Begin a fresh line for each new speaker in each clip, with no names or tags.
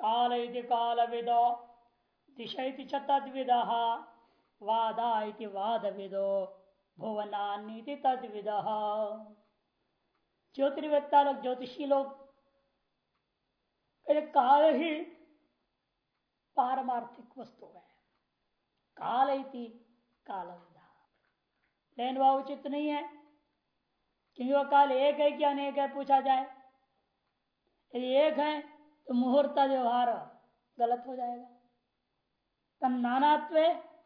काल काल विदो दिशा च तद्विद वादा वाद विदो भुवनान्य तद्विद। ज्योतिर्वेत्ता लोग ज्योतिषी लोग काल ही पारमार्थिक वस्तु है। काल इति काल लेकिन वह उचित नहीं है, क्योंकि वह काल एक है कि अनेक है, पूछा जाए। यदि एक है तो मुहूर्त व्यवहार गलत हो जाएगा। तन नानात्व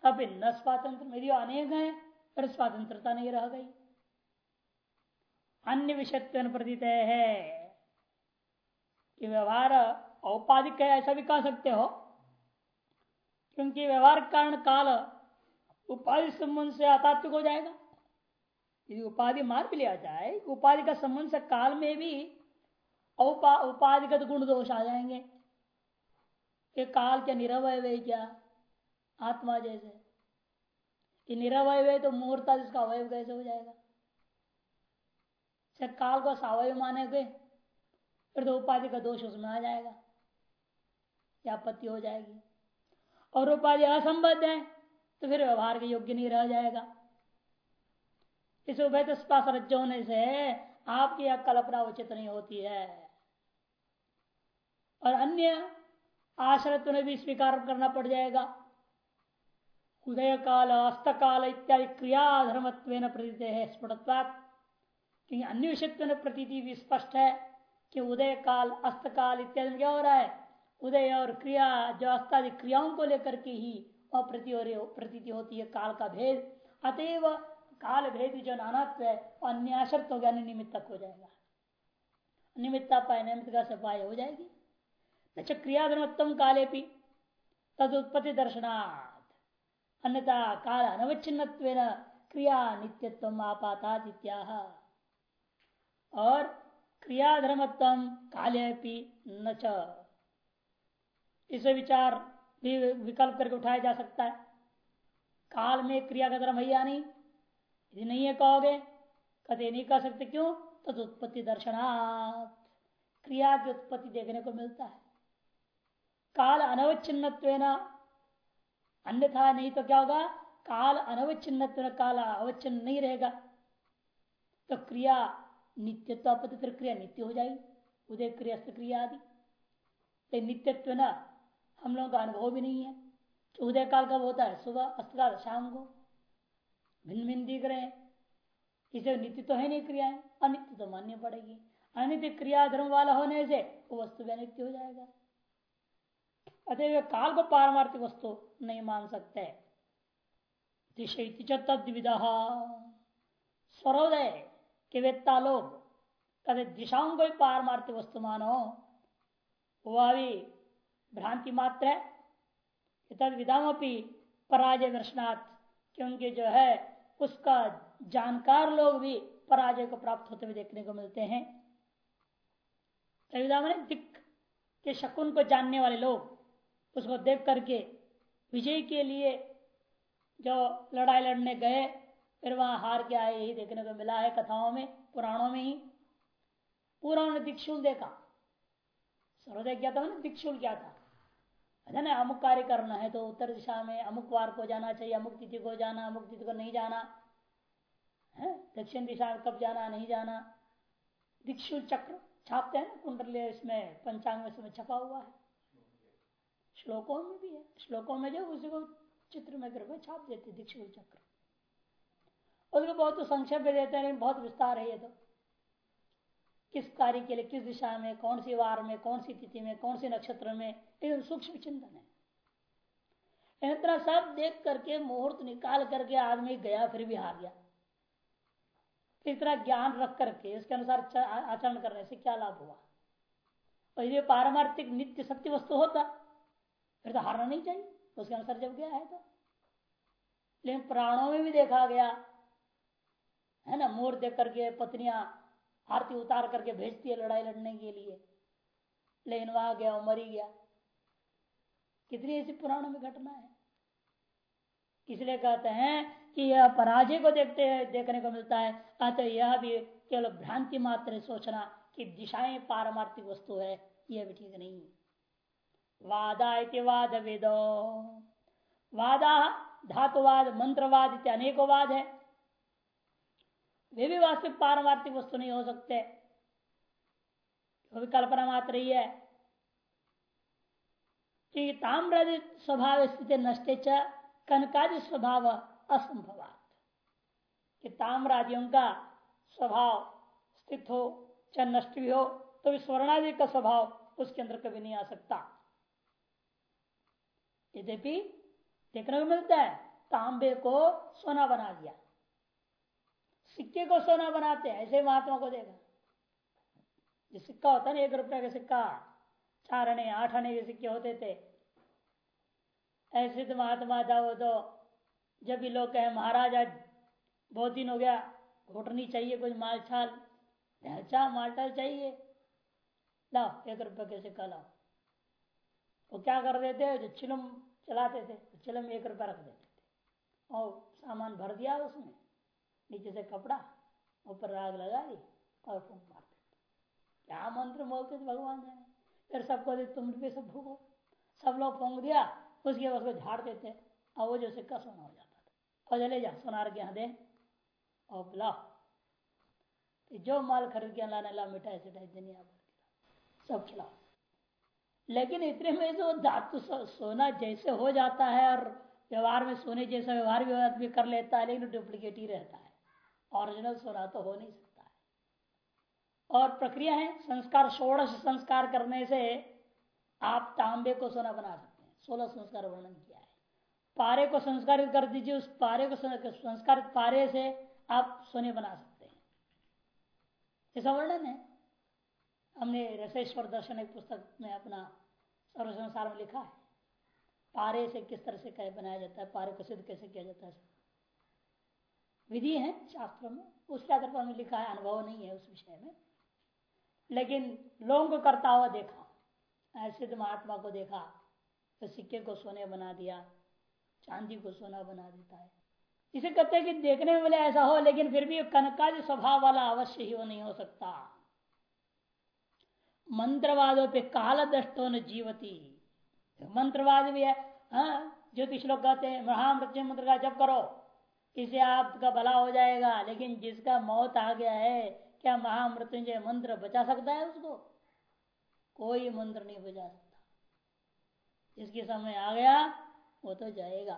अभी न स्वातंत्र। यदि अनेक है फिर स्वतंत्रता नहीं रह गई। अन्य विषयत्व प्रतीत है कि व्यवहार औपाधिक है, ऐसा भी कह सकते हो। क्योंकि व्यवहार कारण काल उपाधि संबंध से अतात्विक हो जाएगा। यदि उपाधि मान भी लिया जाए, उपाधि का संबंध से काल में भी उपाधिगत गुण दोष आ जाएँगे। कि काल क्या निरवय क्या? आत्मा जैसे। कि निरवय तो मुहूर्ता जिसका अवयव कैसे हो जाएगा? काल को सवय माने गए फिर तो उपाधि का दोष उसमें आ जाएगा, या आपत्ति हो जाएगी। और उपाधि असंबद्ध है तो फिर व्यवहार के योग्य नहीं रह जाएगा। इस उभय तो स्पास होने से आपकी यह कल्पना उचित नहीं होती है। और अन्य आश्रत्व ने भी स्वीकार करना पड़ जाएगा। उदय काल अस्त काल इत्यादि क्रिया धर्मत्व प्रतीत है स्फुटत्वात। क्योंकि अन्य विषयत्व प्रतीति भी स्पष्ट है कि उदय काल अस्त काल इत्यादि में क्या हो रहा है? उदय और क्रिया, जो अस्तादि क्रियाओं को लेकर के ही प्रतीति होती है, काल का भेद। अतएव काल भेद जो नानात्व है, अन्य आश्रत हो गया हो जाएगा। निमित्ता पाए निमित्त का सफ़ाई हो जाएगी। न क्रियाधर्मोत्तम काले भी तद उत्पत्ति दर्शनात् अन्यथा काल अनवच्छिन्न क्रिया नित्यत्व आपाता और क्रियाधर्मत्म काले न इसे विचार भी विकल्प करके उठाया जा सकता है। काल में क्रिया का धर्म है या नहीं, यदि नहीं है कहोगे कदे नहीं कह सकते क्यों? तो उत्पत्ति दर्शनात् क्रिया की उत्पत्ति देखने को मिलता है। काल अनवच्छिन्न अन्यथा नहीं तो क्या होगा काल अनवच्छिन्न काल अवच्छिन्न नहीं रहेगा। तो क्रिया नित्यत्व अपतित्र क्रिया नित्य हो जाएगी। उदय क्रिया क्रिया आदि। तो नित्यत्व न हम लोगों का अनुभव भी नहीं है। कि उदय काल कब होता है? सुबह अस्तकाल शाम को। भिन्न भिन्न दिख रहे हैं। इसे नित्य तो है नहीं क्रियाएँ। अनित्य तो मान्य पड़ेगी। अनित्य क्रिया धर्म वाला होने से वो वस्तु भी अनित्य हो जाएगा। अतः काल को पारमार्थिक वस्तु नहीं मान सकते। तद्विदा। स्वरोदय के वेत्ता लोग कभी दिशाओं को पारमार्थिक वस्तु मानो, वह भी भ्रांति मात्र है। तद विधाओपी पराजय दर्शनाथ क्योंकि जो है, उसका जानकार लोग भी पराजय को प्राप्त होते हुए देखने को मिलते हैं। दिक के शकुन को जानने वाले लोग। उसको देख करके विजय के लिए जो लड़ाई लड़ने गए, फिर वहाँ हार के आए, यही देखने को मिला है कथाओं में, पुराणों में ही। पूरा उन्होंने दिक्षुल देखा। सर्वोदय क्या था दिक्षुल क्या था? है ना, अमुक कार्य करना है तो उत्तर दिशा में अमुक वार को जाना चाहिए, अमुक तिथि को जाना, अमुक तिथि को नहीं जाना। है? दक्षिण दिशा में कब जाना, नहीं जाना। दिक्षुल चक्र छापते हैं ना कुंडल, इसमें पंचांग में इसमें छपा हुआ है। श्लोकों में भी है। श्लोकों में जो उसी को चित्र में करके छाप देते दीक्षित चक्र। उसको बहुत तो संक्षेप में देते हैं बहुत विस्तार है ये तो। किस कार्य के लिए, किस दिशा में, कौन सी वार में, कौन सी तिथि में, कौन सी नक्षत्र में एकदम सूक्ष्म चिंतन है। इतना सब देख करके, मुहूर्त निकाल करके आदमी गया, फिर भी हार गया। इतना ज्ञान रख करके, इसके अनुसार आचरण करने से क्या लाभ हुआ? और पारमार्थिक नित्य सत्य वस्तु होता फिर तो हारना नहीं चाहिए। उसके अनुसार जब गया है तो। लेकिन प्राणों में भी देखा गया। है ना? मोर देख करके पत्नियाँ आरती उतार करके भेजती है लड़ाई लड़ने के लिए। लेकिन वहाँ गया मर ही गया। कितनी ऐसी पुराणों में घटना है? इसलिए कहते हैं कि यह पराजय को देखते हैं, देखने को मिलता है। अतः यह भी केवल भ्रांति मात्र सोचना कि दिशाएँ पारमार्थिक वस्तु है, यह भी ठीक नहीं वादा इति वाद वेदो वादा धातुवाद, मंत्रवाद इत्यादि अनेकों वाद है। वे भी वास्तविक पारमार्थिक वस्तु नहीं हो सकते। कल्पना मात्र ही है। क्योंकि ताम्र स्वभाव स्थिति नष्टे च, कनकादि स्वभाव असंभवात। कि ताम्रादियों का स्वभाव स्थित हो, चाहे नष्ट भी हो तो भी स्वर्णादि का स्वभाव उसके अंदर कभी नहीं आ सकता। यद्यपि देखने को मिलता है, तांबे को सोना बना दिया। सिक्के को सोना बनाते हैं, ऐसे महात्मा को देखा। जो सिक्का होता है ना, एक रुपया का सिक्का, चार आने, आठ आने के सिक्के होते थे। ऐसे तो महात्मा था वो तो जब भी लोग कहे, महाराज, आज बहुत दिन हो गया, घोटनी चाहिए कुछ माल छाल अच्छा मालटाल चाहिए। लाओ, एक रुपये के सिक्का लाओ। वो क्या कर देते, जो चिलम चलाते थे तो चिलम एक रुपया रख देते थे। और सामान भर दिया उसमें नीचे से कपड़ा, ऊपर राग लगा दी और फूक मारते क्या मंत्र बोलते थे भगवान जाने फिर सबको दे तुम भी सब फूको सब लोग फूक दिया, उसके बाद उसको झाड़ देते। और वो जो सिक्का सोना हो जाता था। और चले जा, सोनार के यहाँ दे। और बुलाओ जो माल खरीद के लाने, ला मिठाई सिठाई दुनिया भर सब खिलाओ। लेकिन इतने में जो धातु सोना जैसे हो जाता है और व्यवहार में सोने जैसा व्यवहार भी कर लेता है, लेकिन डुप्लीकेट ही रहता है। ओरिजिनल सोना तो हो नहीं सकता है। और प्रक्रिया है संस्कार, षोड़श संस्कार करने से आप तांबे को सोना बना सकते हैं। सोलह संस्कार वर्णन किया है। पारे को संस्कारित कर दीजिए, उस पारे को संस्कारित पारे से आप सोने बना सकते हैं। ऐसा वर्णन है। हमने रसेश्वर दर्शन एक पुस्तक में अपना सर्व संसार में लिखा है। पारे से किस तरह से कैसे बनाया जाता है, पारे को सिद्ध कैसे किया जाता है? विधि है शास्त्रों में, उसके आधार पर हमने लिखा है, अनुभव नहीं है उस विषय में। लेकिन लोगों को करता हुआ देखा सिद्ध महात्मा को देखा तो सिक्के को सोने बना दिया, चांदी को सोना बना देता है। इसे कहते हैं कि देखने में बोले ऐसा हो, लेकिन फिर भी कनकादि स्वभाव वाला अवश्य ही वो नहीं हो सकता। मंत्रवादों पे काल दृष्टो न जीवती मंत्रवाद भी है हाँ ज्योतिष लोग कहते हैं, महामृत्यु मंत्र का जब करो इसे आपका भला हो जाएगा, लेकिन जिसका मौत आ गया है, क्या महामृत्युंजय मंत्र बचा सकता है उसको? कोई मंत्र नहीं बचा सकता। जिसके समय आ गया, वो तो जाएगा।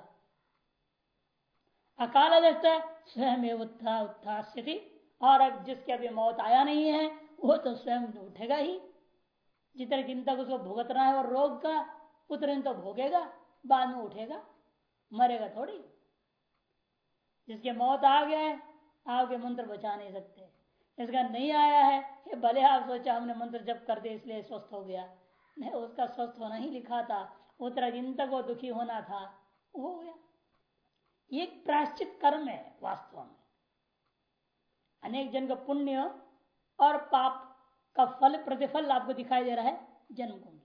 अकाल दृष्ट स्वयं उत्था उत्था स्थिति और अब जिसके अभी मौत आया नहीं है, वो तो स्वयं उठेगा ही। जितने तक उसको भुगतना है और रोग का उतने तो भोगेगा, बाद में उठेगा, मरेगा थोड़ी। जिसके मौत आ गया है आपके मंत्र बचा नहीं सकते। इसका नहीं आया है, ये भले आप सोचा हमने मंत्र जब कर दिया, इसलिए स्वस्थ हो गया। नहीं, उसका स्वस्थ होना ही लिखा था तक वो दुखी होना था, वो हो गया। ये प्राश्चित कर्म है, वास्तव में। अनेक जन का पुण्य और पाप का फल, प्रतिफल आपको दिखाई दे रहा है जन्म कुंडली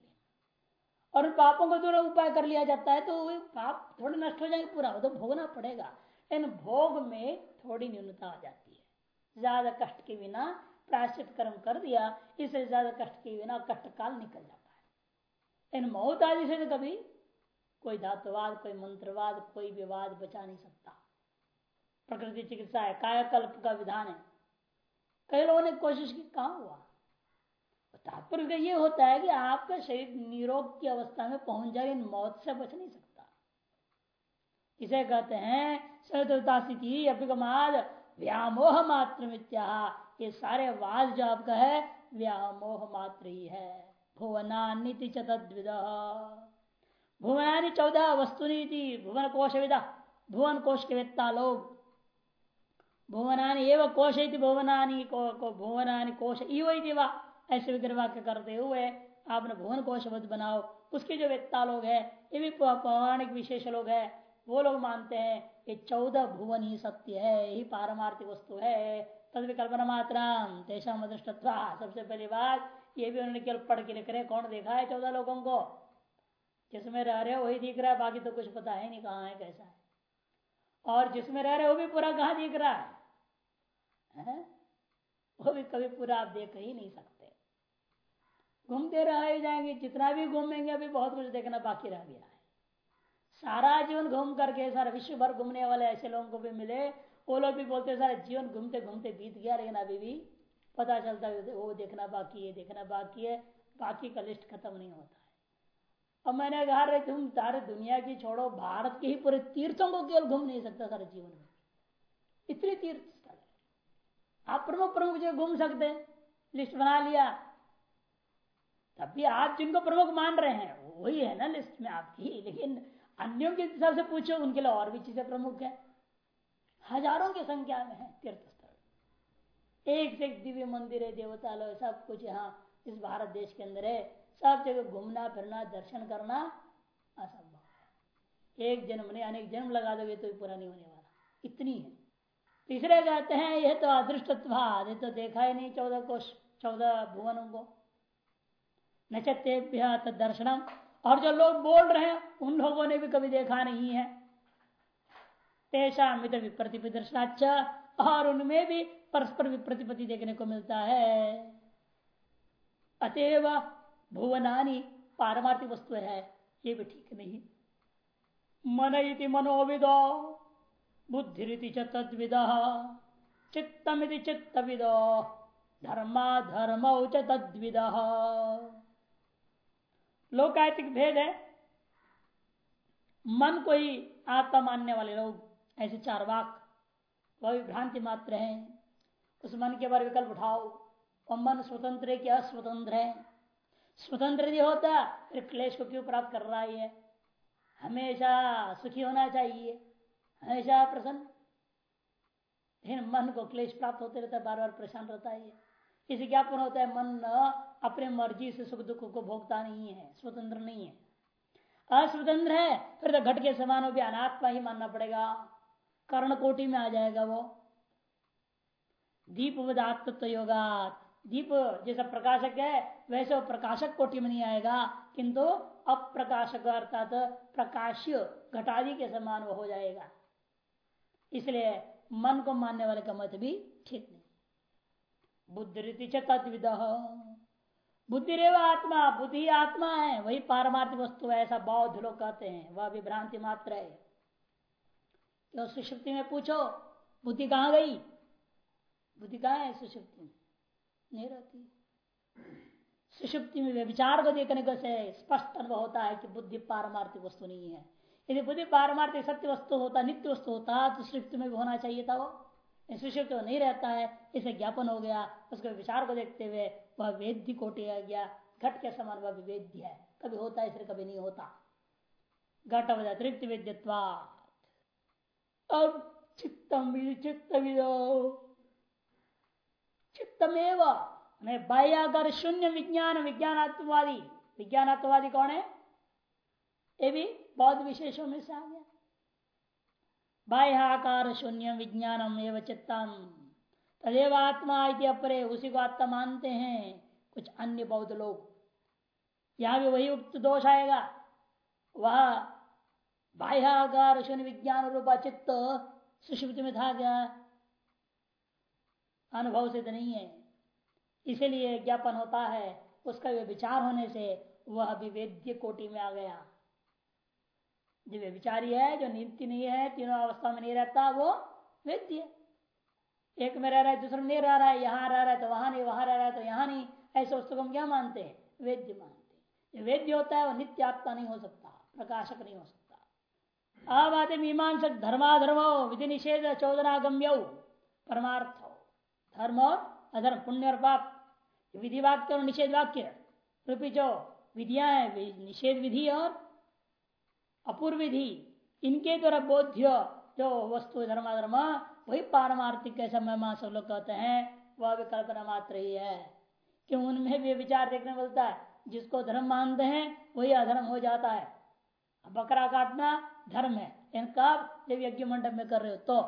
और उन पापों को दोनों उपाय कर लिया जाता है तो वो पाप थोड़े नष्ट हो जाएँगे, पूरा तो भोगना पड़ेगा। लेकिन भोग में थोड़ी न्यूनता आ जाती है। ज़्यादा कष्ट के बिना प्राश्चित कर्म कर दिया, इससे ज़्यादा कष्ट के बिना कष्ट काल निकल जाता है। लेकिन मौत आदि से तो कभी कोई धातुवाद, कोई मंत्रवाद, कोई विवाद बचा नहीं सकता। प्रकृति चिकित्सा है, कायाकल्प का विधान है। कई लोगों ने कोशिश की, कहा हुआ? तात्पर्य ये होता है कि आपका शरीर निरोग की अवस्था में पहुँच जाए मौत से बच नहीं सकता। इसे कहते हैं सदता स्थिति अभिगमाद व्यामोह मात्र ये सारे वाद जो आपका है व्यामोह मात्र ही है। भुवनान्ति चतद्विद भुवनानी चौदह वस्तु भुवन कोश विदा भुवन कोश के वेत्ता लोग। भुवनानी एवं कोश भुवनानी को, को भुवनानी कोश इव ऐसे विग्रह वाक्य करते हुए आपने भुवन कोश बनाओ। उसके जो वेत्ता लोग है ये भी पौराणिक विशेष लोग है वो लोग मानते हैं कि चौदह भुवन ही सत्य है यही पारमार्थिक वस्तु है। तद विकल्पना मात्रा तेषा सबसे पहली बात ये भी उन्होंने केवल पढ़ के लिख रहे कौन देखा है चौदह लोगों को? जिसमें रह रहे वही दिख रहा है बाकी तो कुछ पता है नहीं कहाँ है कैसा है। और जिसमें रह रहे वो भी पूरा कहाँ दिख रहा है, है? वो भी कभी पूरा आप देख ही नहीं सकते। घूमते रह जाएँगे, जितना भी घूमेंगे अभी बहुत कुछ देखना बाकी रह गया है। सारा जीवन घूम करके, सारा विश्व भर घूमने वाले ऐसे लोगों को भी मिले, वो लोग भी बोलते, सारे जीवन घूमते घूमते बीत गया लेकिन अभी भी पता चलता है वो देखना बाकी है, देखना बाकी है, बाकी का लिस्ट खत्म नहीं होता है। अब मैंने कहा तुम सारे दुनिया की छोड़ो, भारत के ही पूरे तीर्थों को केवल घूम नहीं सकता सारे जीवन में। इतने तीर्थ स्थल आप प्रमुख प्रमुख जगह घूम सकते हैं। लिस्ट बना लिया। तब भी आप जिनको प्रमुख मान रहे हैं, वही है ना लिस्ट में आपकी। लेकिन अन्यों के हिसाब से पूछो, उनके लिए और भी चीज़ें प्रमुख है। हज़ारों की संख्या में है तीर्थ स्थल एक से एक दिव्य मंदिर है देवता लो सब कुछ यहाँ इस भारत देश के अंदर है। सब जगह घूमना, फिरना, दर्शन करना असंभव है। एक जन्म नहीं, अनेक जन्म लगा दोगे तो पूरा नहीं होने वाला। इतनी है। तीसरे कहते हैं, यह तो अदृष्टत्व ये तो देखा ही नहीं चौदह कोश, चौदह भुवनों को। दर्शनम और जो लोग बोल रहे हैं, उन लोगों ने भी कभी देखा नहीं है। तेषा मित विप्रति दर्शनाचा और उनमें भी परस्पर विप्रतिपति देखने को मिलता है। अतएव भुवनानी पारमार्थिक वस्तु है, ये भी ठीक नहीं। मन इति मनोविदो बुद्धि च तद्विद, चित्तमिति चित्तविदो धर्मा धर्म च तद्विद। लोकायतिक भेद है। मन को ही आत्मा मानने वाले लोग, ऐसे चार वाक। वह भ्रांति मात्र है। उस मन के बारे विकल्प उठाओ। और मन स्वतंत्र है कि अस्वतंत्र है। स्वतंत्र नहीं होता, फिर क्लेश को क्यों प्राप्त कर रहा है हमेशा सुखी होना चाहिए। हमेशा प्रसन्न। लेकिन मन को क्लेश प्राप्त होते रहता है बार बार परेशान रहता है इसे ज्ञापन होता है, मन अपने मर्ज़ी से सुख दुख को भोगता नहीं है, स्वतंत्र नहीं है। अस्वतंत्र है, फिर तो घट के समान भी अनात्मा ही मानना पड़ेगा। कर्ण कोटि में आ जाएगा वो। दीप वदात्व योगा दीप जैसा प्रकाशक है, वैसे वो प्रकाशक कोटि में नहीं आएगा, किंतु अप्रकाशक अर्थात प्रकाश्य घटादि के समान वो हो जाएगा। इसलिए मन को मानने वाले का मत भी ठीक नहीं। बुद्धि तत्विद बुद्धि रेव आत्मा, बुद्धि आत्मा है, वही पारमार्थिक वस्तु है, ऐसा बौद्ध लोग कहते हैं, वह भी भ्रांति मात्र है। तो सुषुप्ति में पूछो, बुद्धि कहाँ गई? बुद्धि कहाँ है सुषुप्ति में? नहीं रहती। सुषुप्ति में विचार को देखने को से स्पष्ट अनुभव होता है कि बुद्धि पारमार्थिक वस्तु नहीं है। यदि बुद्धि पारमार्थिक सत्य वस्तु होता, नित्य वस्तु होता तो सुषुप्ति में भी होना चाहिए था वो। सुषुप्त नहीं रहता है, इसे ज्ञापन हो गया, उसके विचार को देखते हुए वह वेद्य कोटि आ गया। घट के समान वह वेद्य है। कभी होता है इसलिए कभी नहीं होता। घट अतिरिक्त वेद्यत्वा अब चित्तम चित्त चित्तमेव। बाह्याकार शून्य विज्ञान, विज्ञानात्मवादी। विज्ञानात्मवादी कौन है? ये भी बौद्ध विशेषों में से आ गया। बाह्याकार शून्य विज्ञानम एवं चित्तम। तदेव आत्मा इति अपरे, उसी को आत्मा मानते हैं। कुछ अन्य बौद्ध लोग। यहाँ भी वही उक्त दोष आएगा। वह बाह्याकार शून्य विज्ञान रूपा चित्त सुषुप्ति में था क्या? अनुभव सिद्ध नहीं है। इसीलिए ज्ञापन होता है, उसका विचार होने से वह विवेद्य कोटि में आ गया। जो विचारी है, जो नित्य नहीं है, तीनों अवस्था में नहीं रहता, वो वेद्य एक में रह रहा है, दूसरे में नहीं रह रहा है, यहाँ रह रहा है तो वहाँ नहीं, वहाँ रह रहा है तो यहाँ नहीं। ऐसे वस्तु को हम क्या मानते हैं? वेद्य मानते हैं। वेद्य होता है, वो नित्य आत्मा नहीं हो सकता, प्रकाशक नहीं हो सकता। अब आते मीमांसक धर्माधर्म विधि निषेध चौदनागम्य परमार्थ। धर्म और अधर्म, पुण्य और पाप। विधि वाक्य और निषेध वाक्य रूपी जो विधियाँ है निषेध विधि और अपूर्व विधि। इनके द्वारा बोध्य जो वस्तु धर्माधर्म वही पारमार्थिक कैसा महिमा सब लोग कहते हैं, वह भी कल्पना मात्र ही है। क्यों? उनमें भी विचार देखने मिलता है। जिसको धर्म मानते हैं, वही अधर्म हो जाता है। बकरा काटना धर्म है। इनका जब यज्ञ मंडप में कर रहे हो तो।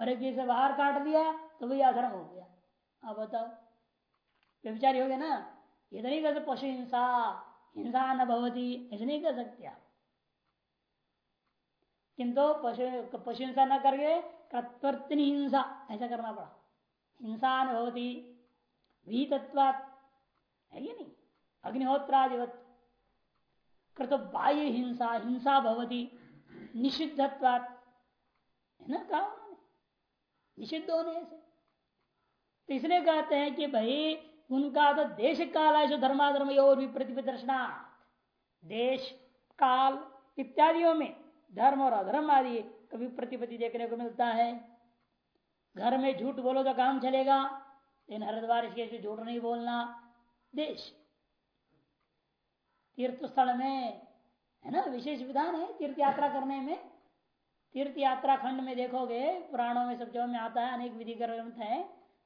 और एक से बाहर काट दिया तो वही अधर्म हो गया। आप बताओ। व्यविचारी हो गया ना? ये तो नहीं कर सकते पशु हिंसा हिंसा न भवती। ऐसे नहीं कर सकते आप। किंतु पशु पशु हिंसा न करके कत्वर्तनी हिंसा ऐसा करना पड़ा। हिंसा न भवती वी तत्वात है ये नहीं? अग्निहोत्रादिवत। कृत बाह्य हिंसा हिंसा भवती, निषिद्धत्वात। है ना कहा उन्होंने? निषिद्ध होने से। तो इसलिए कहते हैं कि भाई, उनका तो देश काल है, जो धर्माधर्म और भी प्रतिदर्शना देश काल इत्यादियों में, धर्म और अधर्म आदि कभी प्रतिपति देखने को मिलता है। घर में झूठ बोलो तो काम चलेगा, लेकिन हरिद्वार झूठ नहीं बोलना। देश तीर्थ स्थल में, है ना, विशेष विधान है तीर्थ यात्रा करने में। तीर्थ यात्रा खंड में देखोगे, पुराणों में, सब जगह में आता है, अनेक विधि ग्रंथ है,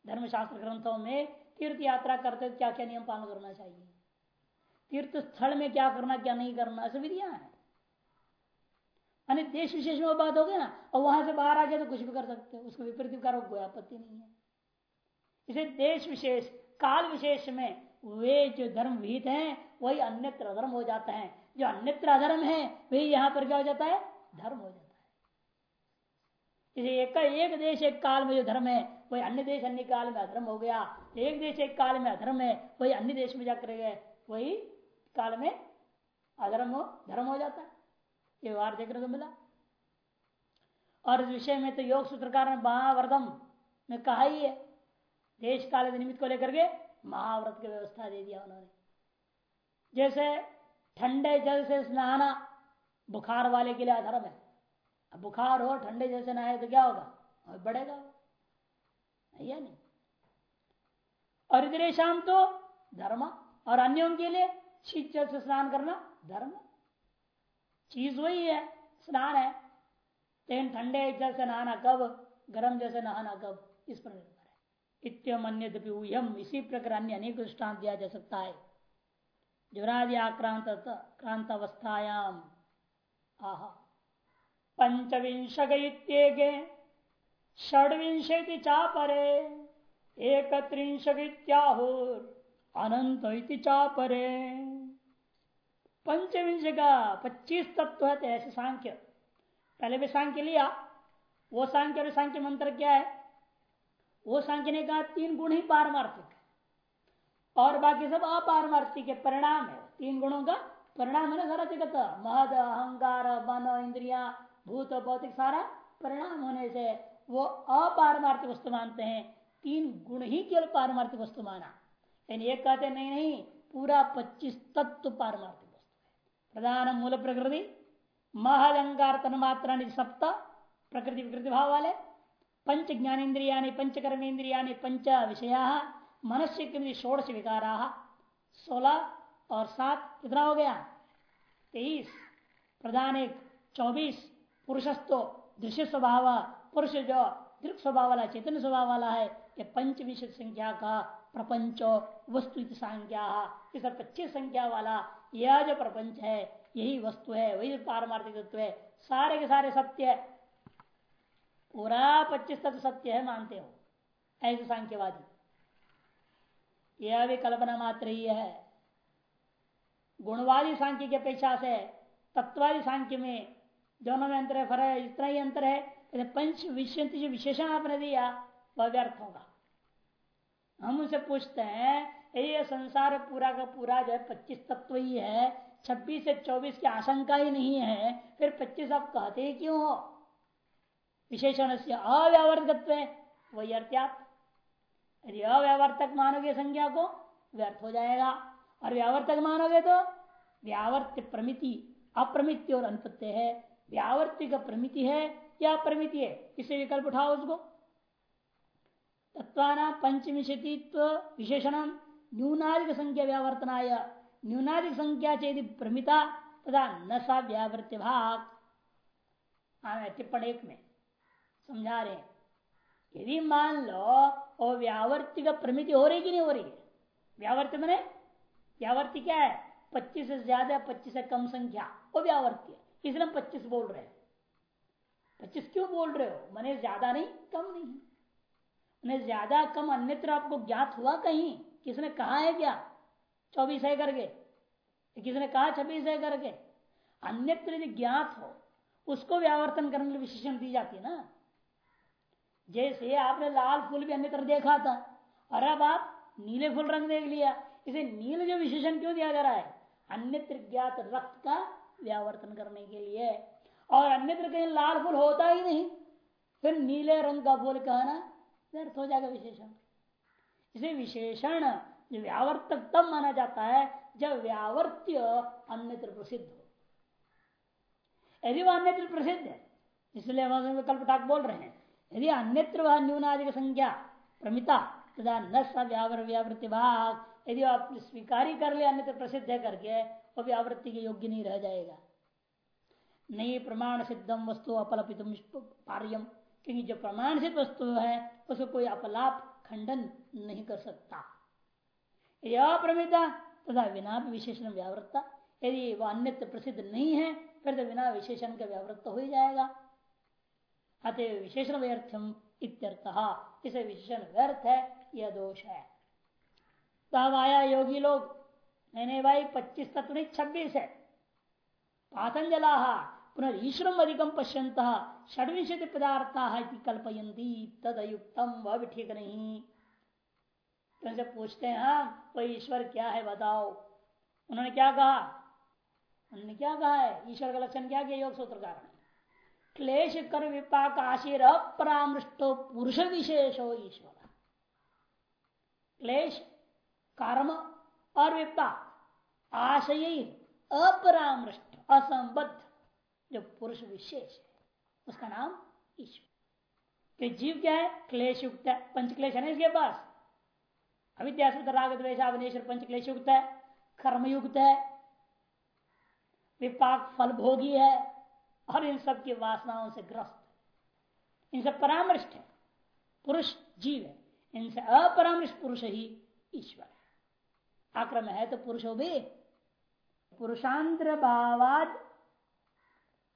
धर्मशास्त्र ग्रंथों में। तीर्थ यात्रा करते क्या क्या नियम पालन करना चाहिए? तीर्थ स्थल में क्या करना, क्या नहीं करना ऐसी विधियाँ है। अने देश विशेष में बात हो गई ना, और वहाँ से बाहर आ गया तो कुछ भी कर सकते हो उसको विपरीत करो कोई आपत्ति नहीं है। इसे देश विशेष, काल विशेष में वे जो धर्म विहित हैं, वही अन्यत्र अधर्म हो जाता है। जो अन्यत्र अधर्म है वही यहाँ पर क्या हो जाता है? धर्म हो जाता है। एक एक देश एक काल में जो धर्म है, वही अन्य देश अन्य काल में अधर्म हो गया। एक देश एक काल में अधर्म है, वही अन्य देश में जाकर गए वही काल में अधर्म धर्म हो जाता है। ये व्यवहार देखने को मिला। और इस विषय में तो योग सूत्रकार ने महावर्धम में कहा ही है, देश काल निमित्त को लेकर के महाव्रत की व्यवस्था दे दिया उन्होंने। जैसे ठंडे जल से स्नाना बुखार वाले के लिए अधर्म है। अब बुखार हो, ठंडे जल से नहाए तो क्या होगा? और बढ़ेगा या नहीं? और इधर शाम तो धर्म और अन्यों के लिए शीत जल से स्नान करना धर्म चीज़ वही है, स्नान है। लेकिन ठंडे जल से नहाना कब, गर्म जल से नहाना कब, इस पर इत्यम अन्यम इसी प्रकार अन्य अनेक दृष्टान दिया जा सकता है। जुरादि आक्रांत क्रांत अवस्थायाम आह। पंचविंश गईत्येगे षड्विंशति चापरे एक त्रिंशत्याहुर अनंत चापरे। पंचविंश का पच्चीस तत्व है ऐसे सांख्य। पहले भी सांख्य लिया, वो सांख्य और सांख्य मंत्र क्या है? वो सांख्य ने कहा, तीन गुण ही पारमार्थिक और बाकी सब अपारमार्थिक के परिणाम है। तीन गुणों का परिणाम है ना सारा जगत। महद अहंकार, मन, इंद्रिया, भूत, भौतिक सारा परिणाम होने से वो अपारमार्थिक वस्तु मानते हैं। तीन गुण ही केवल पारमार्थिक वस्तु माना। यानी एक कहते नहीं नहीं, पूरा पच्चीस तत्व पारमार्थिक। है प्रधान मूल प्रकृति महदंगार तन्मात्रा सप्त, प्रकृति विकृति भाव वाले पंच ज्ञानेन्द्रिया पंच कर्मेन्द्रिया पंच विषया मनस्य के षोड़श विकारा सोलह और सात, कितना हो गया? तेईस। प्रधान एक, चौबीस। पुरुषस्तो दृश्य स्वभाव, पुरुष जो दृक स्वभाव वाला चेतन स्वभाव वाला है, ये पंच विशेष संख्या का प्रपंच, वस्तु संख्या इस पच्चीस संख्या वाला यह जो प्रपंच है, यही वस्तु है, वही पारमार्थिक तत्व है, सारे के सारे सत्य है। पूरा पच्चीस तत्व सत्य है, मानते हो। ऐसे सांख्यवादी। यह भी कल्पना मात्र ही है। गुणवादी सांख्य की अपेक्षा से, तत्वादी सांख्य में दोनों में अंतर है, फ़र्क इतना ही अंतर है पंच विषय जो विशेषण आपने दिया, वह व्यर्थ होगा। हम उनसे पूछते हैं ये संसार पूरा का पूरा जो है पच्चीस तत्व ही है, छब्बीस से चौबीस की आशंका ही नहीं है, फिर पच्चीस आप कहते ही क्यों हो? विशेषण से अव्यावर्तकत्व वही अर्थात, यदि अव्यावर्तक मानोगे संज्ञा को, व्यर्थ हो जाएगा। और व्यावर्तक मानोगे तो व्यावर्त प्रमिति, अप्रमिति और अनुपत्य है। व्यावर्तिक प्रमिति है या प्रमिति है? इसे विकल्प उठाओ उसको? तत्वाना पंचविशतित्व विशेषण न्यूनाधिक संख्या व्यावर्तनाय न्यूनाधिक संख्या चेदी प्रमिता तथा न सा व्यावृत्ति भाग टिप्पणी एक में। समझा रहे यदि मान लो और व्यावर्तिक प्रमिति हो रही कि नहीं हो रही? है व्यावर्त मैंने व्यावर्ति क्या है? पच्चीस से ज़्यादा, पच्चीस से कम संख्या। वो व्यावर्ती है। इसलिए हम पच्चीस बोल रहे हैं। पच्चीस क्यों बोल रहे हो? मैंने ज़्यादा नहीं, कम नहीं मैंने ज़्यादा, कम अन्यत्र आपको ज्ञात हुआ कहीं? किसने कहा है क्या? चौबीस है करके। किसने कहा? छब्बीस है करके। अन्यत्र यदि ज्ञात हो, उसको व्यावर्तन करने के लिए विशेषण दी जाती है ना। जैसे आपने लाल फूल भी अन्यत्र देखा था, और अब आप नीले फूल रंग देख लिया। इसे नील जो विशेषण क्यों दिया जा रहा है? अन्यत्र ज्ञात रक्त का व्यावर्तन करने के लिए। और अन्यत्र कहीं लाल फूल होता ही नहीं, फिर नीले रंग का फूल कहना व्यर्थ हो जाएगा विशेषण। इसे विशेषण व्यावर्तक तब माना जाता है, जब व्यावर्त्य अन्यत्र प्रसिद्ध हो। यदि वह अन्यत्र प्रसिद्ध है, इसलिए हम कल्पटाक बोल रहे हैं। यदि अन्यत्र वह न्यूनाधिक संख्या, प्रमिता, तथा न सब व्यावर व्यावृत्ति भाग, यदि आप स्वीकारी कर ले अन्यत्र प्रसिद्ध है करके, वो व्यावृत्ति के योग्य नहीं रह जाएगा। नहीं प्रमाण सिद्धम वस्तु अपलपित पार्यम क्योंकि जो प्रमाण सिद्ध वस्तु है, उसको कोई अपलाप खंडन नहीं कर सकता। यदि अप्रमिता तथा बिना विशेषण व्यावृत्ता, यदि वह अन्यत्र प्रसिद्ध नहीं है, फिर तो बिना विशेषण का व्यावृत्त हो ही जाएगा। अतः विशेषण व्यर्थम इत्यर्थ, इसे विशेषण व्यर्थ है, यह दोष है। तब आया योगी लोग, नहीं नहीं भाई, पच्चीस तत्व नहीं छब्बीस है। पातंजला पुनर्श्रम अधिकम पश्यंत षडविंशति पदार्थ कल्पयंती तदयुक्तम वह भी ठीक नहीं तुमसे पूछते, हैं हाँ वही ईश्वर क्या है बताओ? उन्होंने क्या कहा? उन्होंने क्या कहा है? ईश्वर का लक्षण क्या किया? योग सूत्र कारण क्लेश कर विपाक आशीर अपरामृष्टो पुरुष विशेषो ईश्वर। क्लेश, कर्म और विपाक आशय अपरामृष्ट असंबद्ध जो पुरुष विशेष है, उसका नाम ईश्वर। जीव क्या है? क्लेश युक्त है। पंच क्लेश है ना इसके पास? द्वेशावनेश्वर पंच क्लेश युक्त है। कर्मयुक्त है। विपाक, फल भोगी है। और इन सब की वासनाओं से ग्रस्त इनसे परामृष्ट है। पुरुष जीव है। इनसे अपरामृष्ट पुरुष ही ईश्वर है। आक्रम है तो पुरुष हो भी। पुरुषांतर भावाद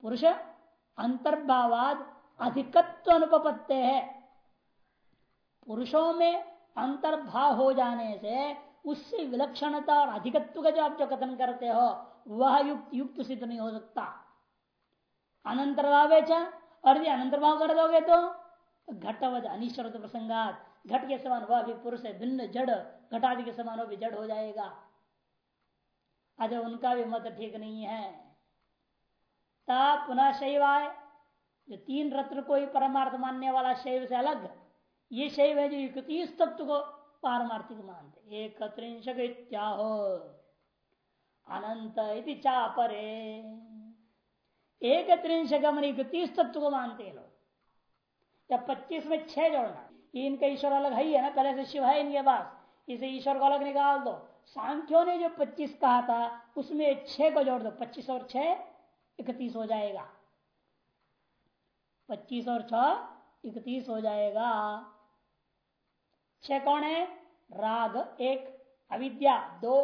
पुरुष अंतर्भावाद अधिकत्व अनुपत्ते है। पुरुषों में अंतर्भाव हो जाने से उससे विलक्षणता और अधिकत्व का जो आप जो कथन करते हो, वह युक्त युक्त सिद्ध नहीं हो सकता। अनंतर्भाव और यदि अनंतर्भाव कर दोगे तो घटवध अनिश्वर प्रसंगात, घट के समान वह भी पुरुष है, भिन्न, जड़, घटादि के समान वह भी जड़ हो जाएगा। अजय उनका भी मत ठीक नहीं है। तब पुनः शैव आए। जो तीन रत्न को ही परमार्थ मानने वाला शैव से अलग। ये शैव है जो इकतीस तत्व को पारमार्थिक मानते एक अनंत इति चा परे एक त्रिंशक मन तत्व को मानते हैं लोग। या पच्चीस में छह जोड़ना। इनका ईश्वर अलग है ही, है ना? पहले से शिव है इनके पास। इसे ईश्वर को अलग निकाल दो। सांख्यों ने जो पच्चीस कहा था, उसमें छह को जोड़ दो। पच्चीस और छह इकतीस हो जाएगा। पच्चीस और छ इकतीस हो जाएगा। छह कौन है? राग एक, अविद्या दो,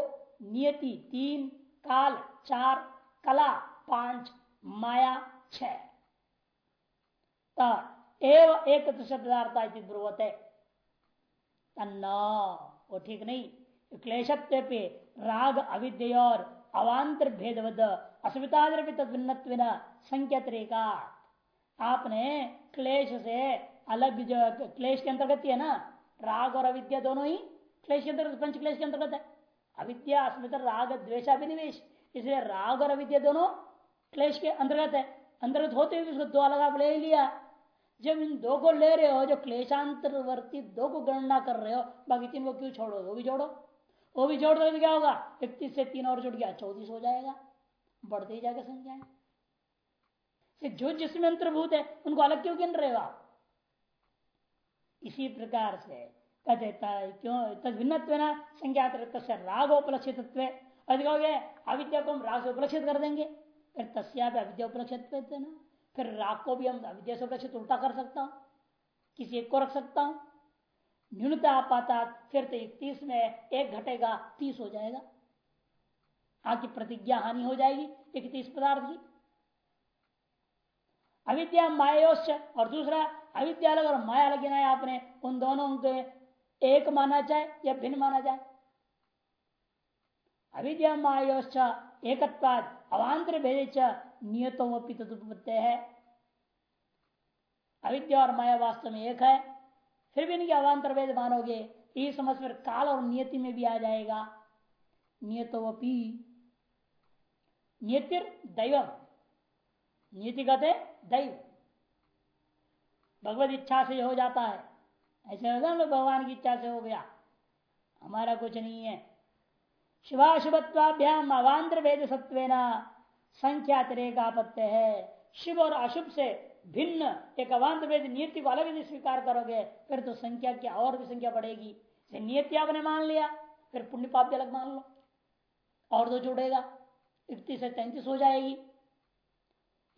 नियति तीन, काल चार, कला पाँच, माया छ एव एक ब्रुवत। है वो ठीक नहीं। क्लेशत्व पे राग, अविद्य और अवान्तर भेदवद अस्मिता भिन्न संख्या आपने क्लेश से अलग जो, क्लेश के अंतर्गत है ना? राग और अविद्या दोनों ही क्लेश के अंतर्गत पंच क्लेश के अंतर्गत है। अविद्या अस्मित राग द्वेशाभिनिवेश इसलिए राग और अविद्या दोनों क्लेश के अंतर्गत है। अंतर्गत होते हुए उसको दो अलग आप ले लिया। जब इन दो को ले रहे हो, जो क्लेशांतरवर्ती दो को गणना कर रहे हो, बाकी तीन को क्यों छोड़ो? वो भी जोड़ो वो भी जोड़ दो क्या होगा? इकतीस से तीन और जुड़ गया, चौतीस हो जाएगा। बढ़ते ही जाएगा संख्या जो जिसमें अंतर्भूत है, उनको अलग क्यों गिन रहे हो आप इसी प्रकार से कहते क्यों? तद भिन्न अधिक हो गए अविद्या को हम राग से उपलक्षित कर देंगे। फिर तस्या अविद्या उपलक्षित फिर राग को भी हम अविद्या से उपलक्षित उल्टा कर सकता हूँ। किसी एक को रख सकता हूँ। न्यूनता पाता फिर तो इकतीस में एक घटेगा, तीस हो जाएगा। आपकी प्रतिज्ञा हानि हो जाएगी इकतीस पदार्थ की। अविद्या मायोश्च और दूसरा, अविद्या अलग और माया अलग गिनाया आपने, उन दोनों के एक माना जाए या भिन्न माना जाए। अविद्या मायोश्च एकत्वाद अवान्तर भेद नियतो तदुपत्य है। अविद्या और माया वास्तव में एक है। फिर भी इनके अवान्तर वेद मानोगे ये समझ फिर काल और नियति में भी आ जाएगा। नियतोपी। नियतिर दैव नियति कहते दैव। भगवत इच्छा से हो जाता है। ऐसे होगा ना भगवान की इच्छा से हो गया। हमारा कुछ नहीं है। शिवाशुभत्वाभ्याम अवान्तर वेद सत्व संख्या तिरेक आपत्य है। शिव और अशुभ से भिन्न, एक अवान्तर वेद नियति को अलग यदि स्वीकार करोगे, फिर तो संख्या की और भी संख्या बढ़ेगी। नियति आपने मान लिया, फिर पुण्य पाप भी अलग मान लो, और तो जुड़ेगा इकतीस से तैतीस हो जाएगी।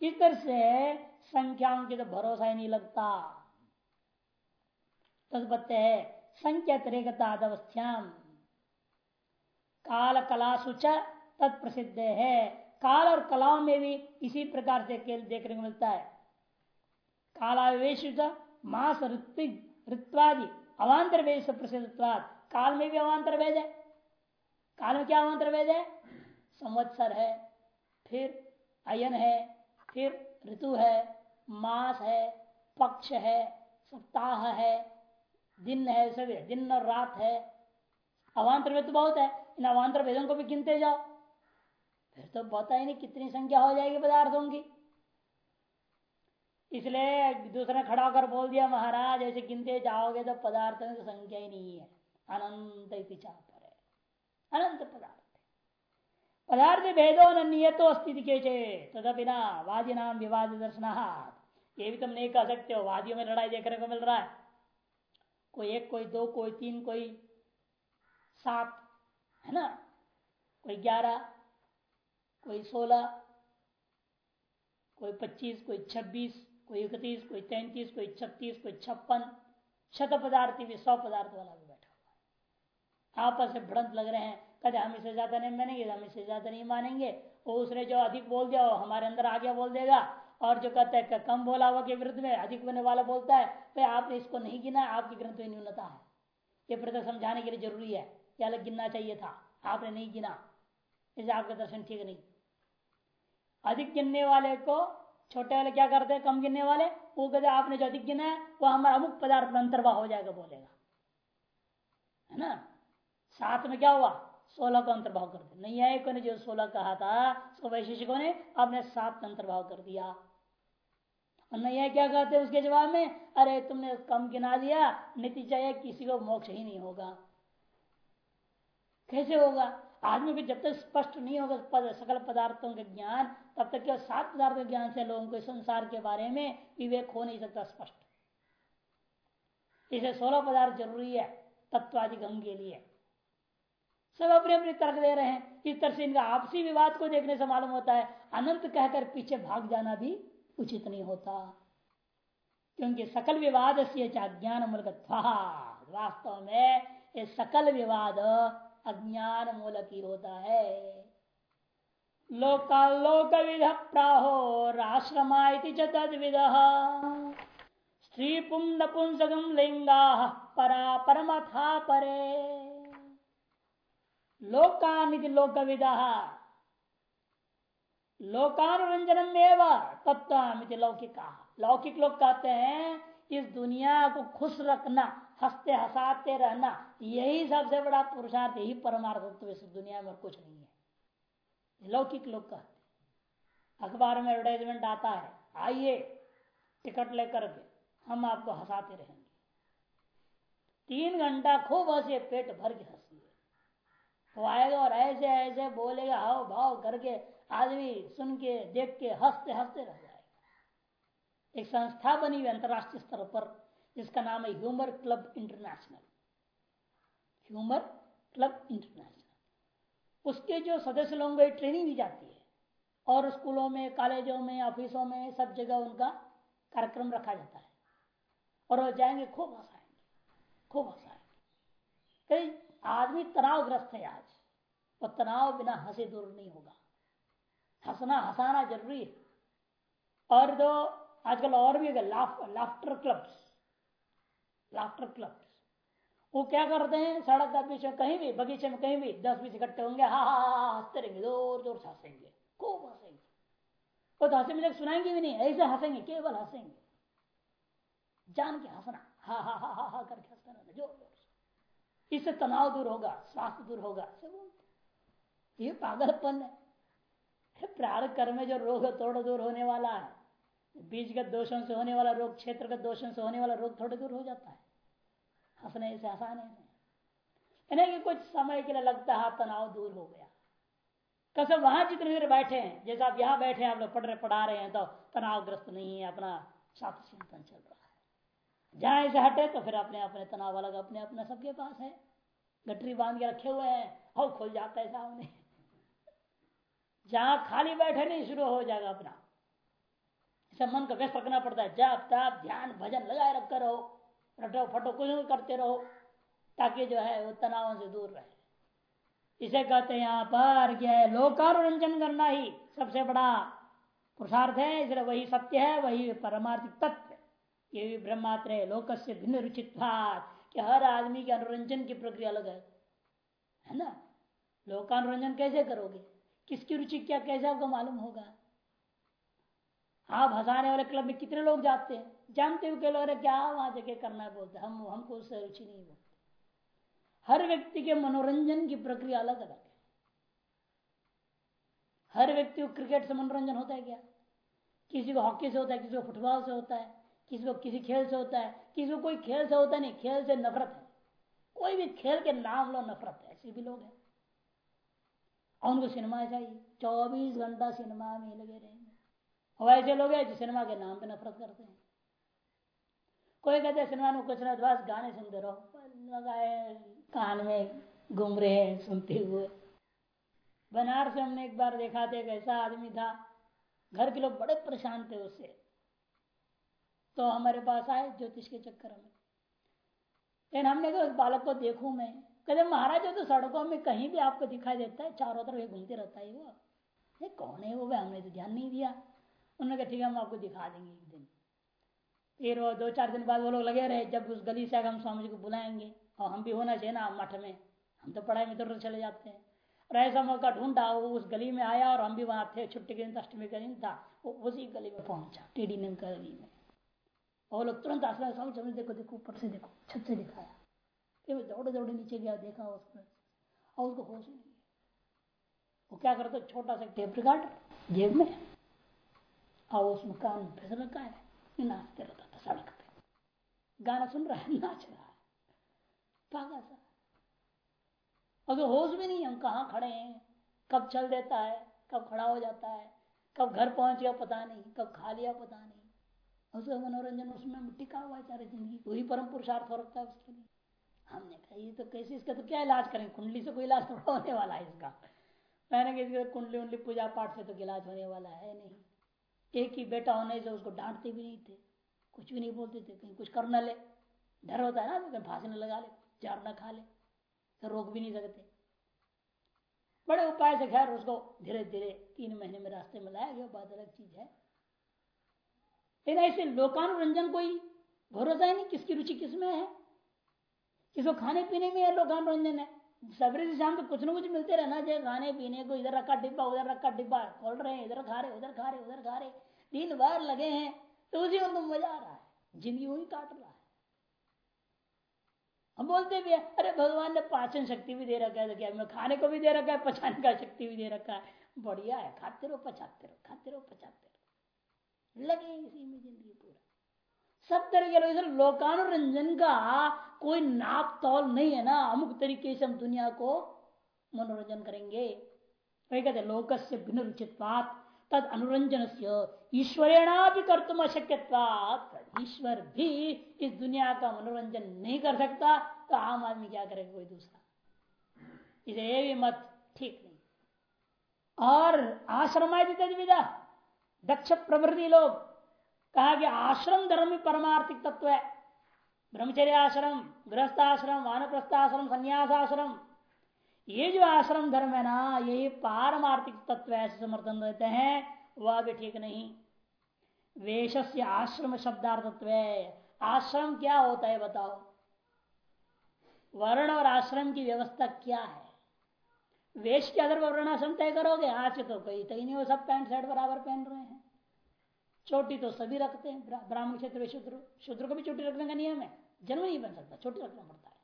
इस तरह से संख्याओं की तो भरोसा ही नहीं लगता। तस्बत्ते है, संख्या तरेगतादवस्थ्याम, काल कला सुच तत्प्रसिद्ध है। काल और कलाओं में भी इसी प्रकार से देखने को मिलता है। कालावेश मास ऋत्वादि अवान्तर वेद से प्रसिद्ध काल में भी अवान्तर वेद है काल में क्या अवान्तर वेद है संवत्सर है, फिर अयन है, फिर ऋतु है, मास है, पक्ष है, सप्ताह है, दिन है सभी दिन और रात है। अवान्तर वेद तो बहुत है, इन अवान्तर वेदों को भी गिनते जाओ। फिर तो पता ही नहीं कितनी संख्या हो जाएगी पदार्थों की। इसलिए दूसरे खड़ा होकर बोल दिया, महाराज, ऐसे गिनते जाओगे तो पदार्थों की संख्या ही नहीं है। अनंत पर है अनंत पदार्थ। पदार्थ भेदो नियतो अस्थिति के चे तदपि ना वादी नाम विवाद दर्शनाथ ये भी तुम नहीं कह सकते हो, वादियों में लड़ाई देखने को मिल रहा है। कोई एक, कोई दो, कोई तीन, कोई सात, है ना? कोई ग्यारह, कोई सोलह, कोई पच्चीस, कोई छब्बीस कोई इकतीस, कोई तैतीस, कोई छत्तीस, कोई छप्पन शत पदार्थ भी सौ पदार्थ वाला भी बैठा हुआ है। आपस में भड़ंत लग रहे हैं कदे हम इसे ज़्यादा नहीं मानेंगे, हम इसे ज़्यादा नहीं मानेंगे। वो उसने जो अधिक बोल दिया, वो हमारे अंदर आ गया बोल देगा। और जो कहता है कम बोला हुआ के विरुद्ध में अधिक बोलने वाला बोलता है भाई आपने इसको नहीं गिना, आपके ग्रंथ में न्यूनता है। ये प्रति समझाने के लिए ज़रूरी है या अलग गिनना चाहिए था, आपने नहीं गिना। इसे आपका दर्शन ठीक नहीं। अधिक गिनने वाले को छोटे वाले क्या करते हैं? कम गिनने वाले? वो कहते आपने जो अधिक गिना है, वो हमारा अमुक पदार्थ में अंतर्वाह हो जाएगा, बोलेगा। है ना? सात में क्या हुआ? सोलह को अंतर्भाव कर दिया। नहीं आए ने जो सोलह कहा था उसको वैशिष्टिकों ने, आपने सात का अंतर्भाव कर दिया। और नहीं है क्या कहते उसके जवाब में? अरे, तुमने कम गिना दिया, नतीजा यह किसी को मोक्ष ही नहीं होगा। कैसे होगा? आदमी को जब तक स्पष्ट नहीं होगा पद, सकल पदार्थों के ज्ञान तब तक केवल सात पदार्थ ज्ञान से लोगों को संसार के बारे में विवेक हो नहीं सकता स्पष्ट। इसे सोलह पदार्थ ज़रूरी है तत्वादि गंग के लिए। सब अपने अपने तर्क दे रहे हैं। इस तरह से इनका आपसी विवाद को देखने से मालूम होता है। अनंत कहकर पीछे भाग जाना भी उचित नहीं होता। क्योंकि सकल विवाद से ज्ञान मूलक वास्तव में ये सकल विवाद अज्ञान मूलक ही होता है। लोकालोक विध प्राहो राश्रमा तद स्त्री पुम नपुंसकम लिंगा परा परमथा परे। लोकानिधि लोक विद लोकानुरंजनम एवं तत्व लौकिक। लौकिक लोग कहते हैं, इस दुनिया को खुश रखना। हँसते, हंसाते रहना, यही सबसे बड़ा पुरुषार्थ, यही परमार्थ इस दुनिया में कुछ नहीं है। लौकिक लोग कहते अखबार में एडवर्टाइजमेंट आता है, आइए, टिकट लेकर के हम आपको हंसाते रहेंगे। तीन घंटा खूब हंसे पेट भर के हँसी वो आएगा और ऐसे ऐसे बोलेगा, हाव भाव करके आदमी सुन के, देख के हँसते हँसते रह जाएगा। एक संस्था बनी हुई अंतरराष्ट्रीय स्तर पर जिसका नाम है humour club international. Humour club international. उसके जो सदस्य लोगों को ट्रेनिंग दी जाती है और स्कूलों में, कॉलेजों में, ऑफिसों में, सब जगह उनका कार्यक्रम रखा जाता है। और वो जाएँगे, खूब हंसाएँगे खूब हंसाएँगे। कई आदमी तनावग्रस्त है आज और तनाव बिना हंसे दूर नहीं होगा। हंसना, हंसाना ज़रूरी है। और जो आजकल और भी लाफ्टर क्लब्स लाफ्टर क्लब वो क्या करते हैं? सड़क का बीच में कहीं भी, बगीचे में कहीं भी, दस बीस इकट्ठे होंगे, हा हा हँसते रहेंगे ज़ोर ज़ोर से हंसेंगे, खूब हंसेंगे। वो तो हंसे मुझे सुनाएँगे भी नहीं, ऐसे हंसेंगे, केवल हंसेंगे। जान के हंसना, हा हा हा हा हा करके हँसते रहना ज़ोर ज़ोर से। इससे तनाव दूर होगा, स्वास्थ्य दूर होगा से बोलते ये पागलपन है। प्राण कर्म जो रोग थोड़ा दूर होने वाला है। बीज के दोषों से होने वाला रोग, क्षेत्र के दोषों से होने वाला रोग थोड़ा दूर हो जाता है। हंसने से आसान है कि कुछ समय के लिए लगता है, तनाव दूर हो गया। कसम, वहाँ जितने देर बैठे हैं, जैसे आप यहाँ बैठे हैं, आप लोग पढ़ रहे, पढ़ा रहे हैं तो तनावग्रस्त नहीं है, अपना शास्त्र चिंतन चल रहा है। जहाँ से हटे तो फिर अपने अपने तनाव अलग, अपने अपने सबके पास है। गटरी बाँध के रखे हुए हैं और खुल जाता है सामने। जहाँ खाली बैठे नहीं, शुरू हो जाएगा अपना। इसे मन को व्यस्त रखना पड़ता है। जब ताप ध्यान, भजन लगाए रख कर रटो फटो कुछ करते रहो, ताकि जो है वो तनावों से दूर रहे। इसे कहते हैं यहाँ पर क्या है लोकानुरंजन करना ही सबसे बड़ा पुरुषार्थ है, इसलिए वही सत्य है, वही परमार्थिक तत्व ये भी ब्रह्मात्र लोक से भिन्न रुचित कि हर आदमी के अनुरंजन की प्रक्रिया अलग है। है ना? लोकानुरंजन कैसे करोगे? किसकी रुचि क्या, कैसे आपको मालूम होगा? आप हंसाने वाले क्लब में कितने लोग जाते हैं? जानते हो लोग क्या वहाँ जगह करना बोलते हम हमको उससे रुचि नहीं बोलते हर व्यक्ति के मनोरंजन की प्रक्रिया अलग अलग है। हर व्यक्ति को क्रिकेट से मनोरंजन होता है क्या? किसी को हॉकी से होता है, किसी को फुटबॉल से होता है, किसी को किसी खेल से होता है, किसी को कोई खेल से होता नहीं, खेल से नफरत है। कोई भी खेल के नाम लो, नफरत है। ऐसे भी लोग हैं। और उनको सिनेमा चाहिए। चौबीस घंटा सिनेमा में लगे रहेंगे और ऐसे लोग हैं जो सिनेमा के नाम पे नफरत करते हैं। कोई कहते हैं सिनेमा में कुछ बस गाने सुनते रहो। लगाए कान में घूम रहे हैं सुनते हुए। बनारस हमने एक बार देखा था, एक ऐसा आदमी था, घर के लोग बड़े परेशान थे उससे। तो हमारे पास आए ज्योतिष के चक्कर में। लेकिन हमने कहा, उस बालक को देखू मैं? कहते, महाराज तो सड़कों में कहीं भी आपको दिखाई देता है, चारों तरफ़ घूमते रहता है वो। ये कौन है वो? भाई हमने तो ध्यान नहीं दिया। उन्होंने कहा, ठीक है, हम आपको दिखा देंगे एक दिन। फिर वो दो चार दिन बाद वो लोग लगे रहे जब उस गली से हम स्वामी जी को बुलाएँगे। और हम भी होना चाहिए ना मठ में। हम तो पढ़ाई में इधर चले जाते हैं। और ऐसा मौका ढूंढा, वो उस गली में आया और हम भी वहाँ थे, छुट्टी के दिन, अष्टमी का दिन था। वो उसी गली में पहुँचा, टीडी ने गली में। और लोग तुरंत आसरा सब चल देखो देखो, ऊपर से देखो, छत से दिखाया। फिर दौड़े दौड़े नीचे गया, देखा उसमें और उसको होश नहीं वो क्या करता छोटा सा टेप रिकॉर्डर जेब में। और उसमें कान फिसल रखा है नाचते रहता सड़क गाना सुन रहा है नाच रहा. है पागल सा. अगर होश भी नहीं हम कहाँ खड़े हैं? कब चल देता है? कब खड़ा हो जाता है? कब घर पहुँच गया, पता नहीं. कब खा लिया, पता नहीं. उसका मनोरंजन उसमें टिका हुआ है सारी ज़िंदगी. वही परम पुरुषार्थ हो रखता है उसके लिए. हमने कहा, ये तो कैसे इसका तो क्या इलाज करें? कुंडली से कोई इलाज तो होने वाला है इसका. मैंने कहा कुंडली उंडली पूजा पाठ से तो इलाज होने वाला है नहीं. एक ही बेटा होने से उसको डांटते भी नहीं थे. कुछ भी नहीं बोलते थे, कहीं कुछ कर न ले। डर होता है ना फांसी न लगा ले चार न खा ले तो रोक भी नहीं सकते। बड़े उपाय से खैर उसको धीरे धीरे तीन महीने में रास्ते में लाया गया, बात अलग चीज़ है। लेकिन ऐसे लोकानुरंजन कोई भरोसा ही नहीं, किसकी रुचि किसमें है? किसको खाने पीने में है लोकानुरंजन है? सवेरे से शाम तो कुछ ना कुछ मिलते रहना चाहिए, खाने पीने को, इधर रखा डिब्बा, उधर रखा डिब्बा, खोल रहे हैं, इधर खा रहे, उधर खा रहे, उधर खा रहे। दिन भर लगे हैं तो उसी में मज़ा आ रहा है। ज़िंदगी वही काट रहा है। हम बोलते भी है, अरे भगवान ने पाचन शक्ति भी दे रखा है तो क्या मैं खाने को भी दे रखा है, पचाने का शक्ति भी दे रखा है? बढ़िया है, खाते रहो, पचाते रहो, खाते रहो, पचाते रहो। लगे इसी में ज़िंदगी पूरा। सब तरह के लोग लोकानुरंजन का कोई नाप तौल नहीं है ना। अमुक तरीके से हम दुनिया को मनोरंजन करेंगे। कहते लोक से भिन्न रुचित तद अनुरंजन से ईश्वरेणा भी कर तुम अशक्य ईश्वर भी इस दुनिया का मनोरंजन नहीं कर सकता तो आम आदमी क्या करेगा कोई दूसरा? इसे ये भी मत, ठीक नहीं। और आश्रम विदा दक्ष प्रवृत्ति लोग, कहा कि आश्रम धर्म में परमार्थिक तत्व है। ब्रह्मचर्य आश्रम गृहस्थ आश्रम वानप्रस्थ आश्रम संन्यास आश्रम ये जो आश्रम धर्म है ना यही पारमार्थिक तत्व ऐसे समर्थन देते हैं वह भी ठीक नहीं। वेश आश्रम शब्दार्थत्व आश्रम क्या होता है बताओ? वर्ण और आश्रम की व्यवस्था क्या है? वेश के अगर वर्णाश्रम तय करोगे, आज तो कहीं तय नहीं हो सब पैंट शर्ट बराबर पहन रहे हैं। चोटी तो सभी रखते हैं ब्राह्मण क्षेत्र शुद्र शुद्र को भी चोटी रखने का नियम है। जन्म नहीं बन सकता, चोटी रखना पड़ता है।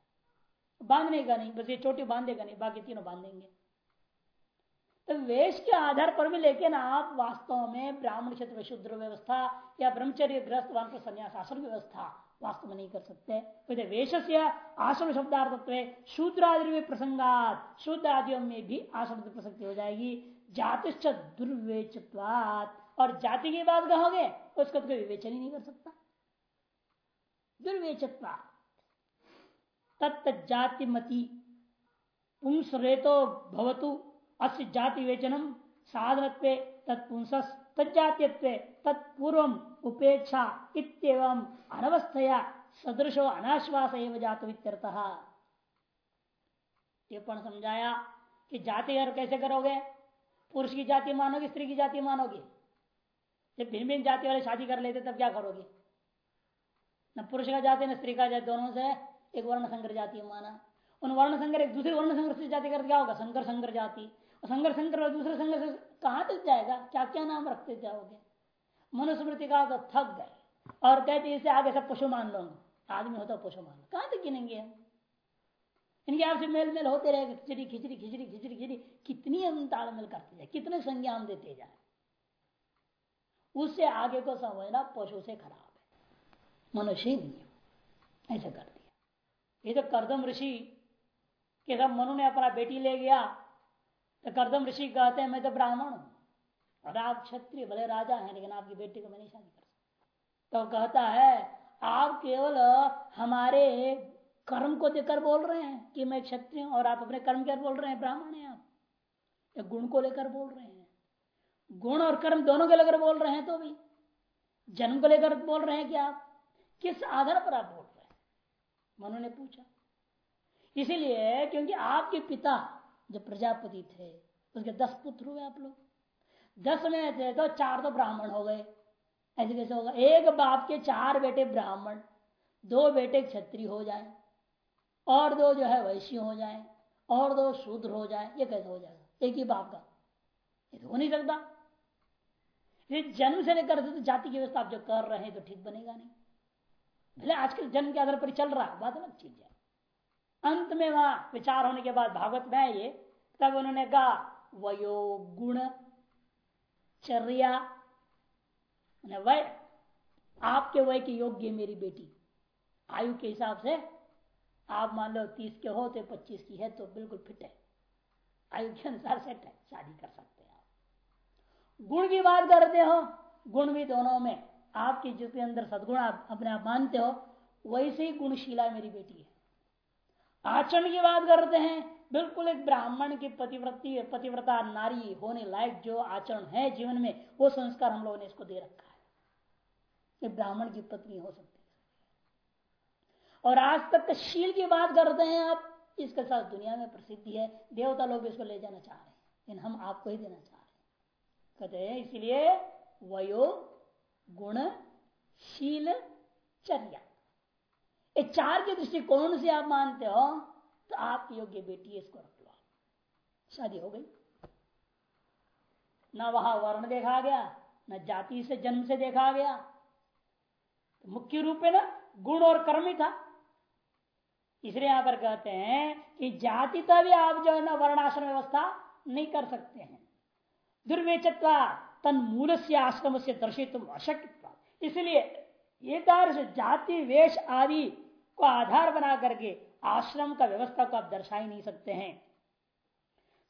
बांधने का नहीं, बस ये चोटी बांधेगा नहीं, बाकी तीनों बांधेंगे। तो वेश के आधार पर भी लेकिन आप वास्तव में ब्राह्मण क्षेत्र शुद्र व्यवस्था या ब्रह्मचर्य ग्रस्त वन पर संन्यास आश्रम व्यवस्था वास्तव में नहीं कर सकते। तो वेश से आश्रम शब्दार्थत्व शूद्रादि प्रसंगात शूद्र आदियों में भी आश्रम प्रसक्ति हो जाएगी। जातिश्च दुर्वेचत्वात। और जाति की बात कहोगे, उसको तो विवेचन ही नहीं कर सकता। दुर्वेचत्वा तत्त जाति मती पुंस रेतो भवतु। अस्य जाति वेचनम साधनत्व तत्पुंस तजातीयत्व तत्पूर्व उपेक्षा इतम अनवस्थया सदृशो अनाश्वास एवं जात टिप्पण समझाया कि जाति और कैसे करोगे? पुरुष की जाति मानोगे, स्त्री की जाति मानोगे? जब भिन्न भिन्न जाति वाले शादी कर लेते, तब क्या करोगे? न पुरुष का जाति, न स्त्री का जाति, दोनों से एक वर्ण संकर जाति माना। उन वर्ण संकर एक दूसरे वर्ण संकर से जाति कर क्या होगा? संकर संकर जाति संघर्ष संघर्ष दूसरे संघर्ष कहाँ तक जाएगा? क्या क्या नाम रखते जाओगे? मनुस्मृति का तो थक गए। और कहते इसे आगे सब पशु मान लो। आदमी होता पशु मान लो। कहाँ तक गिनेंगे हम? इनके आपसे मेल मेल होते रहे, खिचड़ी खिचड़ी खिचड़ी खिचड़ी खिचड़ी। कितनी हम तालमेल करते जाए, कितने संज्ञा हम देते जाए। उससे आगे को समझना पशु से खराब है। मनुष्य नहीं ऐसा कर ये तो करदम ऋषि के सब मनु ने अपना बेटी ले गया तो कर्दम ऋषि कहते हैं, मैं तो ब्राह्मण हूँ। और आप क्षत्रिय, भले राजा हैं, लेकिन आपकी बेटी को मैं नहीं शादी कर सकता तो कहता है, आप केवल हमारे कर्म को देकर बोल रहे हैं कि मैं क्षत्रिय और आप अपने कर्म क्या बोल रहे हैं, ब्राह्मण है आप। या गुण को लेकर बोल रहे हैं। गुण और कर्म दोनों को लेकर बोल रहे हैं तो भी। जन्म को लेकर बोल रहे हैं कि आप। किस आधार पर आप बोल हैं? मनु ने पूछा। इसीलिए क्योंकि आपके पिता जो प्रजापति थे, उसके दस पुत्र हुए आप लोग। दस में थे तो चार तो ब्राह्मण हो गए। ऐसे कैसे होगा? एक बाप के चार बेटे ब्राह्मण, दो बेटे क्षत्रिय हो जाए, और दो जो है वैश्य हो जाए, और दो शूद्र हो जाए, ये कैसे हो जाएगा? एक ही बाप का। ये तो हो नहीं सकता। जन्म से लेकर तो जाति की व्यवस्था आप जो कर रहे हैं तो ठीक बनेगा नहीं। भले आजकल जन्म के आधार पर चल रहा है। बात अलग चीज़ है। अंत में वहाँ विचार होने के बाद भागवत में ये तब उन्होंने कहा, वयो गुण चर्या वय आपके वय के योग्य मेरी बेटी। आयु के हिसाब से आप मान लो तीस के हो तो पच्चीस की है तो बिल्कुल फिट है। आयु के अनुसार सेट है, शादी कर सकते हैं आप। गुण की बात करते हो, गुण भी दोनों में। आपके जिसके अंदर सदगुण आप अपने आप मानते हो वैसे ही गुणशीला मेरी बेटी है। आचरण की बात करते हैं, बिल्कुल एक ब्राह्मण की पतिव्रति, पतिव्रता नारी होने लायक जो आचरण है जीवन में, वो संस्कार हम लोगों ने इसको दे रखा है। कि ब्राह्मण की पत्नी हो सकती है। और आज तक शील की बात करते हैं आप, इसके साथ दुनिया में प्रसिद्धि है, देवता लोग इसको ले जाना चाह रहे हैं। लेकिन हम आपको ही देना चाह रहे हैं। कहते हैं, इसलिए वयो गुण, शील, चर्या। ये चार के दृष्टिकोण से आप मानते हो तो आप योग्य बेटी इसको रख लो शादी हो गई। ना वहाँ वर्ण देखा गया, न जाति से जन्म से देखा गया। तो मुख्य रूप में ना, गुण और कर्म ही था। इसलिए यहाँ पर कहते हैं कि जाति का भी आप जो है ना, वर्णाश्रम व्यवस्था नहीं कर सकते हैं। दुर्वेचत्वा तन मूल से आश्रम से दर्शित अशक्त इसलिए ये जाति, वेश आदि को आधार बना करके आश्रम का व्यवस्था को आप दर्शा ही नहीं सकते हैं।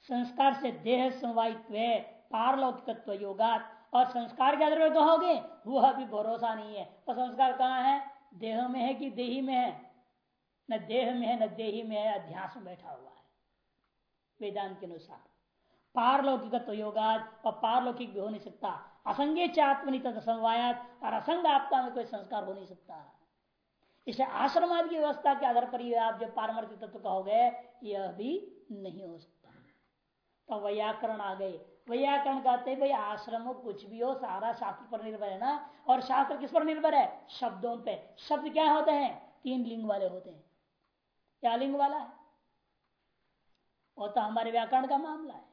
संस्कार से देह, समवायित्व, पारलौकिकत्व, योगात और संस्कार के आधार पर कहोगे, वह अभी भरोसा नहीं है। और संस्कार कहाँ है? देह में है कि देही में है? न देह में है, न देही में है, अध्यास में बैठा हुआ है। वेदांत के अनुसार। पारलौकिकत्व योगात और पारलौकिक भी हो नहीं सकता। असंगे चात्मनित समवायात और असंग आपका में कोई संस्कार हो नहीं सकता। इसे आश्रम आदि की व्यवस्था के आधार पर आप जब पारमर्थिक तत्व कहोगे, यह भी नहीं हो सकता। तो व्याकरण आ गए। व्याकरण कहते हैं, भाई, आश्रम कुछ भी हो, सारा शास्त्र पर निर्भर है ना? और शास्त्र किस पर निर्भर है? शब्दों पे। शब्द क्या होते हैं? तीन लिंग वाले होते हैं। क्या लिंग वाला है? वो तो हमारे व्याकरण का मामला है।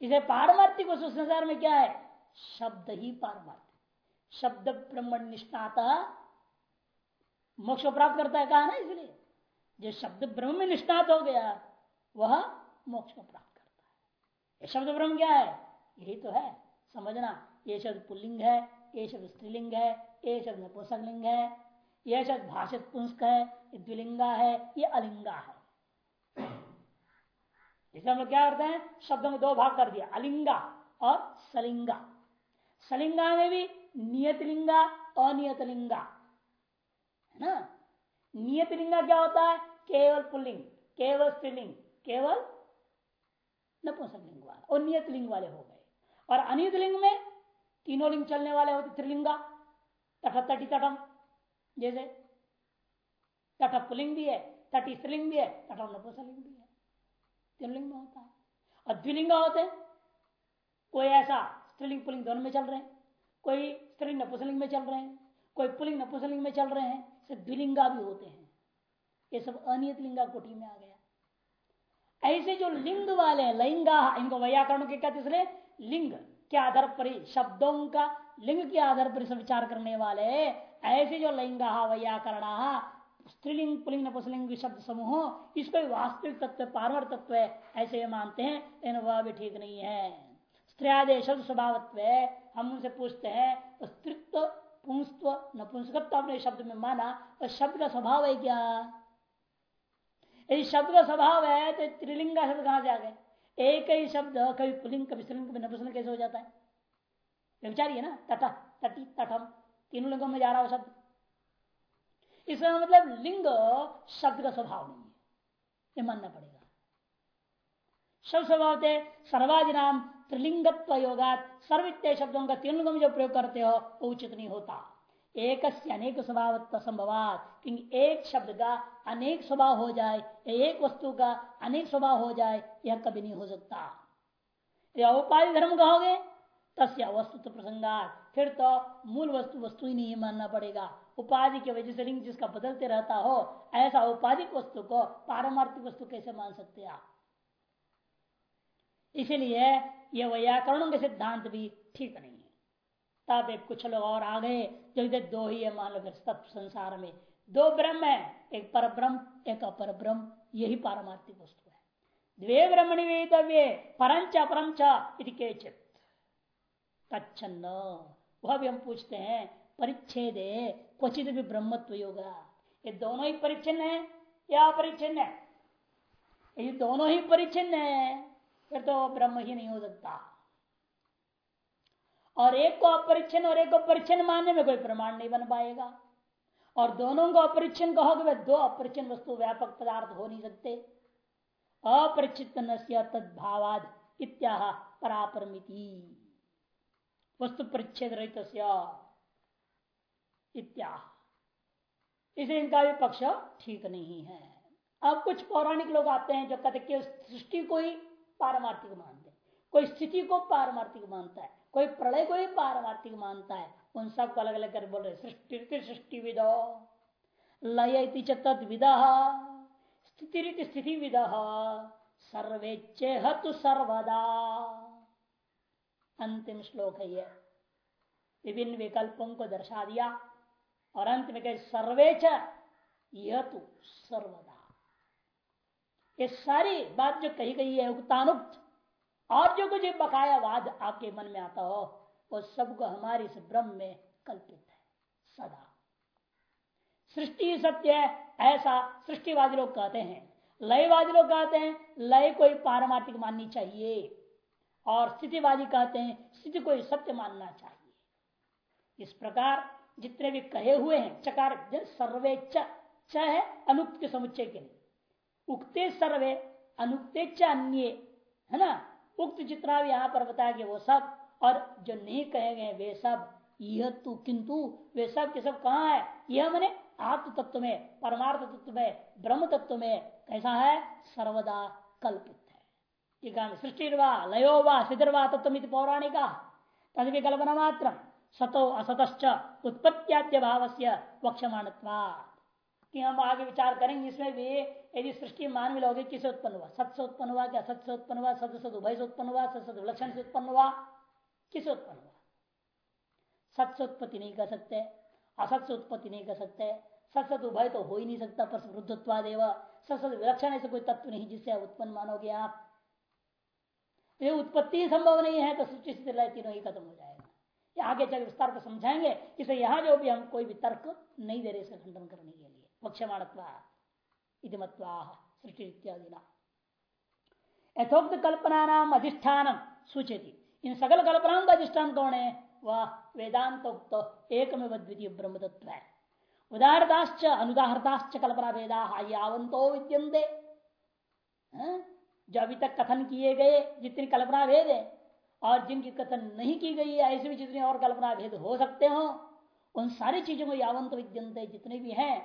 इसे पारमार्थिक उस संसार में क्या है? शब्द ही पारमार्थिक। शब्द ब्रह्मण निष्ठाता मोक्ष प्राप्त करता है, कहा ना इसलिए। जो शब्द ब्रह्म में निष्ठात हो गया, वह मोक्ष को प्राप्त करता है। ये शब्द ब्रह्म क्या है? यही तो है, समझना। ये शब्द पुल्लिंग है, ये शब्द स्त्रीलिंग है, ये शब्द नपुंसक लिंग है यह शब्द भाषित पुंस्क है द्विलिंगा है, ये अलिंगा है। इसका मतलब क्या करते हैं? शब्द में दो भाग कर दिया। अलिंगा और सलिंगा। सलिंगा में भी नियत लिंगा अनियत लिंगा है ना? नियत लिंगा क्या होता है? केवल पुल्लिंग, केवल स्त्रीलिंग, केवल नपुंसक लिंग वाला। और नियत लिंग वाले हो गए। और अनियत लिंग में तीनों लिंग चलने वाले होते त्रिलिंगा तट तटी तटम। जैसे तट पुलिंग भी है तटी स्त्रीलिंग भी है, तटम नपुंसक लिंग भी है। तीन में होता है। और द्विलिंगा होते हैं। कोई ऐसा स्त्रीलिंग पुलिंग दोनों में चल रहे हैं। कोई स्त्रीलिंग नपुंसलिंग में चल रहे हैं। कोई पुलिंग नपुंसलिंग में चल रहे हैं। द्विलिंगा भी होते हैं। ये सब अनियत लिंगा कोटि में आ गया। ऐसे जो लिंग वाले हैं, लिंगा, इनको व्याकरण के क्या इसलिए लिंग के आधार पर शब्दों का लिंग के आधार पर विचार करने वाले ऐसे जो लिंगा, व्याकरण स्त्रीलिंग, पुलिंग नपुसलिंग शब्द समूह इसको वास्तविक तत्व पार्वर तत्व है, ऐसे मानते हैं, लेकिन वह भी ठीक नहीं है। स्त्रियादे शब्द स्वभावत्व हम उनसे पूछते हैं तो स्त्रित्व, पुंस्त्व, नपुंसकत्व अपने शब्द में माना तो शब्द का स्वभाव है क्या? यदि शब्द का स्वभाव है तो त्रिलिंग का शब्द कहाँ से आ गए एक ही शब्द, कभी पुलिंग, कभी स्त्रीलिंग, कभी नपुंसक कैसे हो जाता है? विचारिए ना? तट, तटी, तटम, तीनों लिंगों में जा रहा हो शब्द। इसका मतलब लिंग शब्द का स्वभाव नहीं है। ये मानना पड़ेगा। शब्द स्वभाव थे सर्वाधि नाम त्रिलिंगत्व योगा सर्वित्य शब्दों का तीन में जो प्रयोग करते हो, वो उचित नहीं होता। एक अनेक स्वभाव संभवात, क्योंकि एक शब्द का अनेक स्वभाव हो जाए, एक वस्तु का अनेक स्वभाव हो जाए, यह कभी नहीं हो सकता। या उपाधि धर्म कहोगे, तस्या वस्तु तो प्रसंगात, फिर तो मूल वस्तु वस्तु ही नहीं मानना पड़ेगा। उपाधि की वजह से लिंग जिसका बदलते रहता हो, ऐसा उपाधिक वस्तु को पारमार्थिक वस्तु कैसे मान सकते आप? इसलिए यह व्याकरणों के सिद्धांत भी ठीक नहीं है। तब एक कुछ लोग और आ गए, जो इधर दो ही है, मान लो तत्व संसार में। दो ब्रह्म है, एक पर ब्रह्म एक अपर ब्रह्म यही पारमार्थिक वस्तु है। द्वे ब्रह्मणि वेदव्य परंच के तच्छन्न, वह भी हम पूछते हैं, परिच्छेद क्वचित भी ब्रह्मत्व योगा। ये दोनों ही परिच्छिन्न है, या अपरिच्छिन्न है? ये दोनों ही परिच्छिन्न है, फिर तो ब्रह्म ही नहीं हो सकता। और एक को अपरिच्छन और एक को परिच्छन मानने में कोई प्रमाण नहीं बन पाएगा। और दोनों को अपरिच्छन कहोगे वे दो अपरिच्छन वस्तु व्यापक पदार्थ हो नहीं सकते। अपरिचित तद्भावाद इत्या परापरमिति। वस्तु परिच्छेद रहित इत्या इसे इनका भी पक्ष ठीक नहीं है। अब कुछ पौराणिक लोग आते हैं जो कहते सृष्टि को ही पारमार्थिक मानते कोई स्थिति को पारमार्थिक मानता है, कोई प्रलय को ही पारमार्थिक मानता है। उन सबको अलग अलग कर बोल रहे सृष्टि सृष्टि विदो लय तद विदा स्थिति स्थिति विद सर्वेचे हतु सर्वदा। अंतिम श्लोक है यह विभिन्न विकल्पों को दर्शा दिया। और अंत में कहे, सर्वेच यह सर्वदा। ये सारी बात जो कही गई है, उक्तानुक्त, और जो कुछ बकाया वाद आपके मन में आता हो, वो सबको हमारे इस ब्रह्म में कल्पित है, सदा। सृष्टि सत्य है, ऐसा सृष्टिवादी लोग कहते हैं। लयवादी लोग कहते हैं, लय को ही पारमार्थिक माननी चाहिए। और स्थितिवादी कहते हैं, स्थिति को ही सत्य मानना चाहिए। इस प्रकार जितने भी कहे हुए हैं चकार सर्वे च, च है अनुक्त के समुच्चय के लिए। उक्ते सर्वे अनुक्ते च अन्य है ना? उक्त जितना भी यहाँ पर बताया गया वो सब और जो नहीं कहे गए वे सब यह तू किंतु वे सब के सब कहा है? यह मैंने आत्म तत्व में परमार्थ तत्व में ब्रह्म तत्व में कैसा है? सर्वदा कल्पित है। सृष्टि लयो वा सिद्धर्वा तत्व पौराणिका। तद भी कल्पना मात्र सतो असत उत्पत्त्याद्य भाव से वक्षमाण कि हम आगे विचार करेंगे इसमें भी, यदि सृष्टि मान में लोगे किसे उत्पन्न हुआ? सत से उत्पन्न हुआ, क्या सत से उत्पन्न हुआ, सत सत उभय से उत्पन्न हुआ, सत सत विलक्षण से उत्पन्न हुआ? किसे उत्पन्न हुआ? सत से उत्पत्ति नहीं कर सकते, असत से उत्पत्ति नहीं कर सकते, सत सत उभय तो हो ही नहीं सकता, पर वृद्धत्वादेव सत सत विलक्षण ऐसे कोई तत्व नहीं जिससे उत्पन्न मानोगे आप। ये उत्पत्ति संभव नहीं है तो सृष्टि स्थिति तीनों ही खत्म हो जाएगा। ये आगे चल विस्तार को समझाएँगे इसे यहाँ जो भी हम कोई भी तर्क नहीं दे रहे इसका खंडन करने के लिए। पक्षमाणत्वा सृष्टि यथोक्त कल्पना नाम अधिष्ठान सूचित इन सकल कल्पनाओं का अधिष्ठान कौन है? वह, वेदांतोक्त एक में द्वितीय ब्रह्म तत्व है उदाहरताश्च अनुदाहरताश्च कल्पना भेदा यावंतो विद्यंते जो अभी तक कथन किए गए जितनी कल्पना भेद है और जिनकी कथन नहीं की गई है, ऐसे भी जितने और कल्पना भेद हो सकते हो, उन सारी चीज़ों को यावंत विद्यंते जितने भी हैं,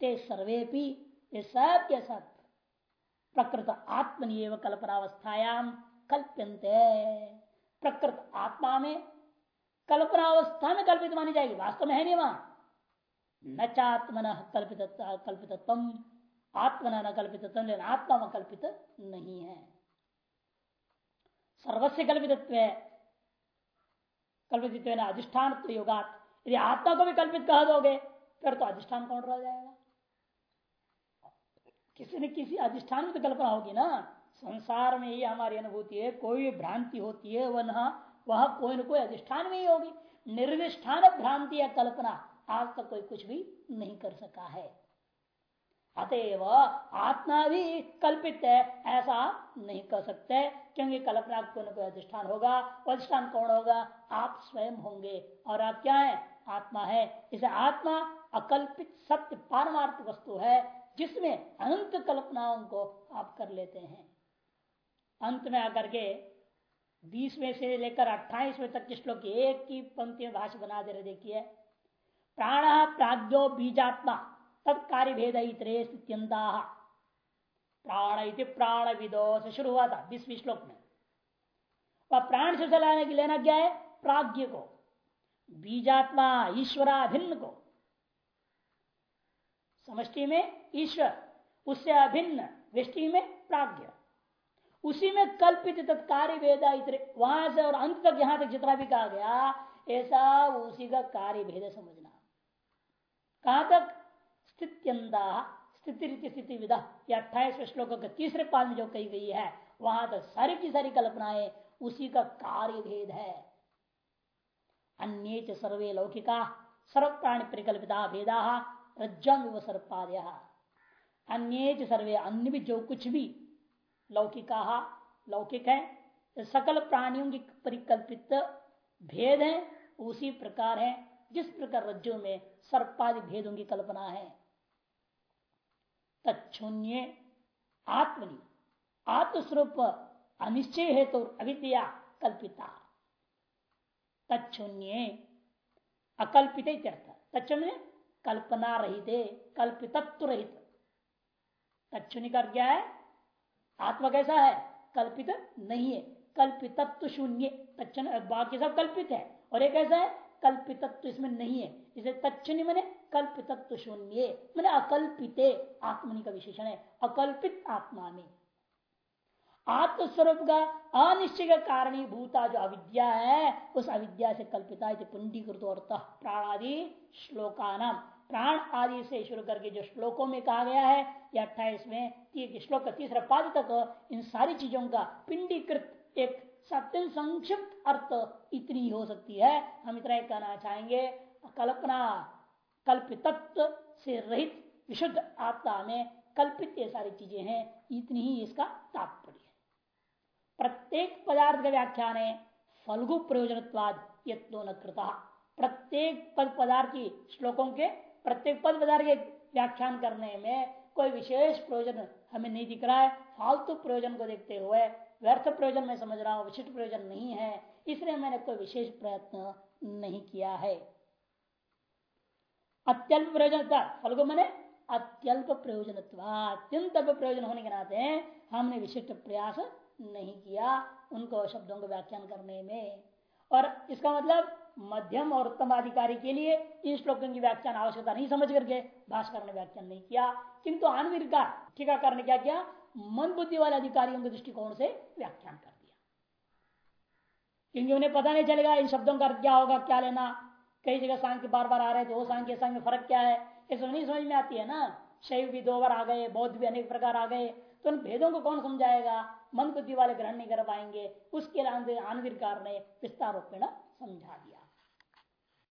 ते सर्वे भी ये सब के सब प्रकृत आत्मनिव कल्पनावस्थायाम कल्प्यंते प्रकृत आत्मा में कल्पनावस्था में कल्पित मानी जाएगी, वास्तव में है नहीं वहाँ। न चात्मन कल्पित कल्पित आत्मना न कल्पित आत्मा में कल्पित नहीं है। सर्वस्व कल्पित कल्पित अधिष्ठान योगात। यदि आत्मा को भी कल्पित कह दोगे, फिर तो अधिष्ठान कौन रह जाएगा? किसी न किसी अधिष्ठान में तो कल्पना होगी ना। संसार में ही हमारी अनुभूति है, कोई भी भ्रांति होती है, वह वह कोई न कोई अधिष्ठान में ही होगी। निर्दिष्ठान भ्रांति या कल्पना आज तक कोई कुछ भी नहीं कर सका है। अतएव आत्मा भी कल्पित है, ऐसा नहीं कर सकते, क्योंकि कल्पना को न कोई अधिष्ठान होगा अधिष्ठान कौन होगा? आप स्वयं होंगे, और आप क्या है? आत्मा है। इसे आत्मा अकल्पित सत्य पारमार्थ वस्तु है, जिसमें अनंत कल्पनाओं को आप कर लेते हैं। अंत में आकर के बीस में से लेकर अट्ठाईसवें तक के श्लोक एक की पंक्ति में भाषा बना दे रहे, देखिए। प्राण प्राग्ञो बीजात्मा। तत्कार्य भेद इतरे प्राण इति प्राण विदो से शुरू हुआ था, बीसवीं श्लोक में। वह प्राण से चलाने के लेना क्या है, प्राज्ञ को, बीजात्मा ईश्वराभिन्न को। समष्टि में ईश्वर, उससे अभिन्न, वृष्टि में प्राज्ञ। उसी में कल्पित तत्कार्य वेदा इतरे, वहाँ से और अंत तक यहाँ तक जितना भी कहा गया, ऐसा उसी का कार्य भेद समझना। कहाँ तक? स्थित्यंदा स्थिति स्थिति विदा या अट्ठाईसवें श्लोक के तीसरे पाल में जो कही गई है, वहाँ तो सारी की सारी कल्पनाएँ उसी का कार्य भेद है। अन्य सर्वे लौकिका सर्व प्राणी परिकल्पिता भेदा, रज्जम सर्पादय। अन्य सर्वे अन्य भी जो कुछ भी लौकिका, लौकिक है सकल प्राणियों की परिकल्पित भेद है, उसी प्रकार है, जिस प्रकार रज्जु में सर्पादि भेदों की कल्पना है। तत्शून्य आत्मनि। आत्मस्वरूप अनिश्चय है तो अविद्या कल्पिता। तत्शून्य अकल्पित तत्शून्य कल्पना रहित कल्पितत्व रहित तत्शून्य कर क्या है? आत्मा कैसा है? कल्पित नहीं है। कल्पितत्व शून्य तत्न बाकी सब कल्पित है। और एक ऐसा है? कल्पितत्व इसमें नहीं है। इसे तत्शून्य मैंने कल्पितत्व शून्य, मैंने अकल्पित, आत्मनि का विशेषण है, अकल्पित आत्मा में। आत्मस्वरूप का अनिश्चय कारणी भूता जो अविद्या है, उस अविद्या से कल्पिता पुंडीकृत और प्राणादि श्लोकानाम प्राण आदि से शुरू करके जो श्लोकों में कहा गया है या अट्ठाईस में श्लोक का तीसरा पाद तक इन सारी चीज़ों का पिंडीकृत एक सत्य संक्षिप्त अर्थ इतनी हो सकती है। हम इतना कहना चाहेंगे, कल्पना कल्पितत्व से रहित विशुद्ध आत्मा में कल्पित ये सारी चीज़ें हैं, इतनी ही इसका तात्पर्य है। प्रत्येक पदार्थ का व्याख्यान है फलगु प्रयोजनवाद यत्नो न कृता। प्रत्येक पद पदार्थ की श्लोकों के, प्रत्येक पद पदार्थ के व्याख्यान करने में कोई विशेष प्रयोजन हमें नहीं दिख रहा है। फालतू प्रयोजन को देखते हुए व्यर्थ प्रयोजन में समझ रहा हूँ विशिष्ट प्रयोजन नहीं है, इसलिए मैंने कोई विशेष प्रयत्न नहीं किया है। अत्यल्प प्रयोजन फल मैंने अत्यल्प प्रयोजन अत्यंत अल्प प्रयोजन होने के नाते हमने विशिष्ट प्रयास नहीं किया उनको शब्दों को व्याख्यान करने में। और इसका मतलब मध्यम और उत्तम अधिकारी के लिए इन श्लोकों की व्याख्यान आवश्यकता नहीं, समझ करके भाषकर ने व्याख्यान नहीं किया। किंतु आनवीर का टीकाकार ने क्या किया? मन बुद्धि वाले अधिकारियों के दृष्टिकोण से व्याख्यान कर दिया। क्योंकि उन्हें पता नहीं चलेगा इन शब्दों का क्या होगा, क्या लेना। कई जगह सांख्य बार बार आ रहे तो वो सांख्य सांख्य में फ़र्क क्या है? ये सब नहीं समझ में आती है ना? शैव भी दो बार आ गए, बौद्ध भी अनेक प्रकार आ गए तो उन भेदों को कौन समझाएगा? मन बुद्धि वाले ग्रहण नहीं कर पाएँगे। उसके आनंदकार ने विस्तार रूपेण समझा दिया।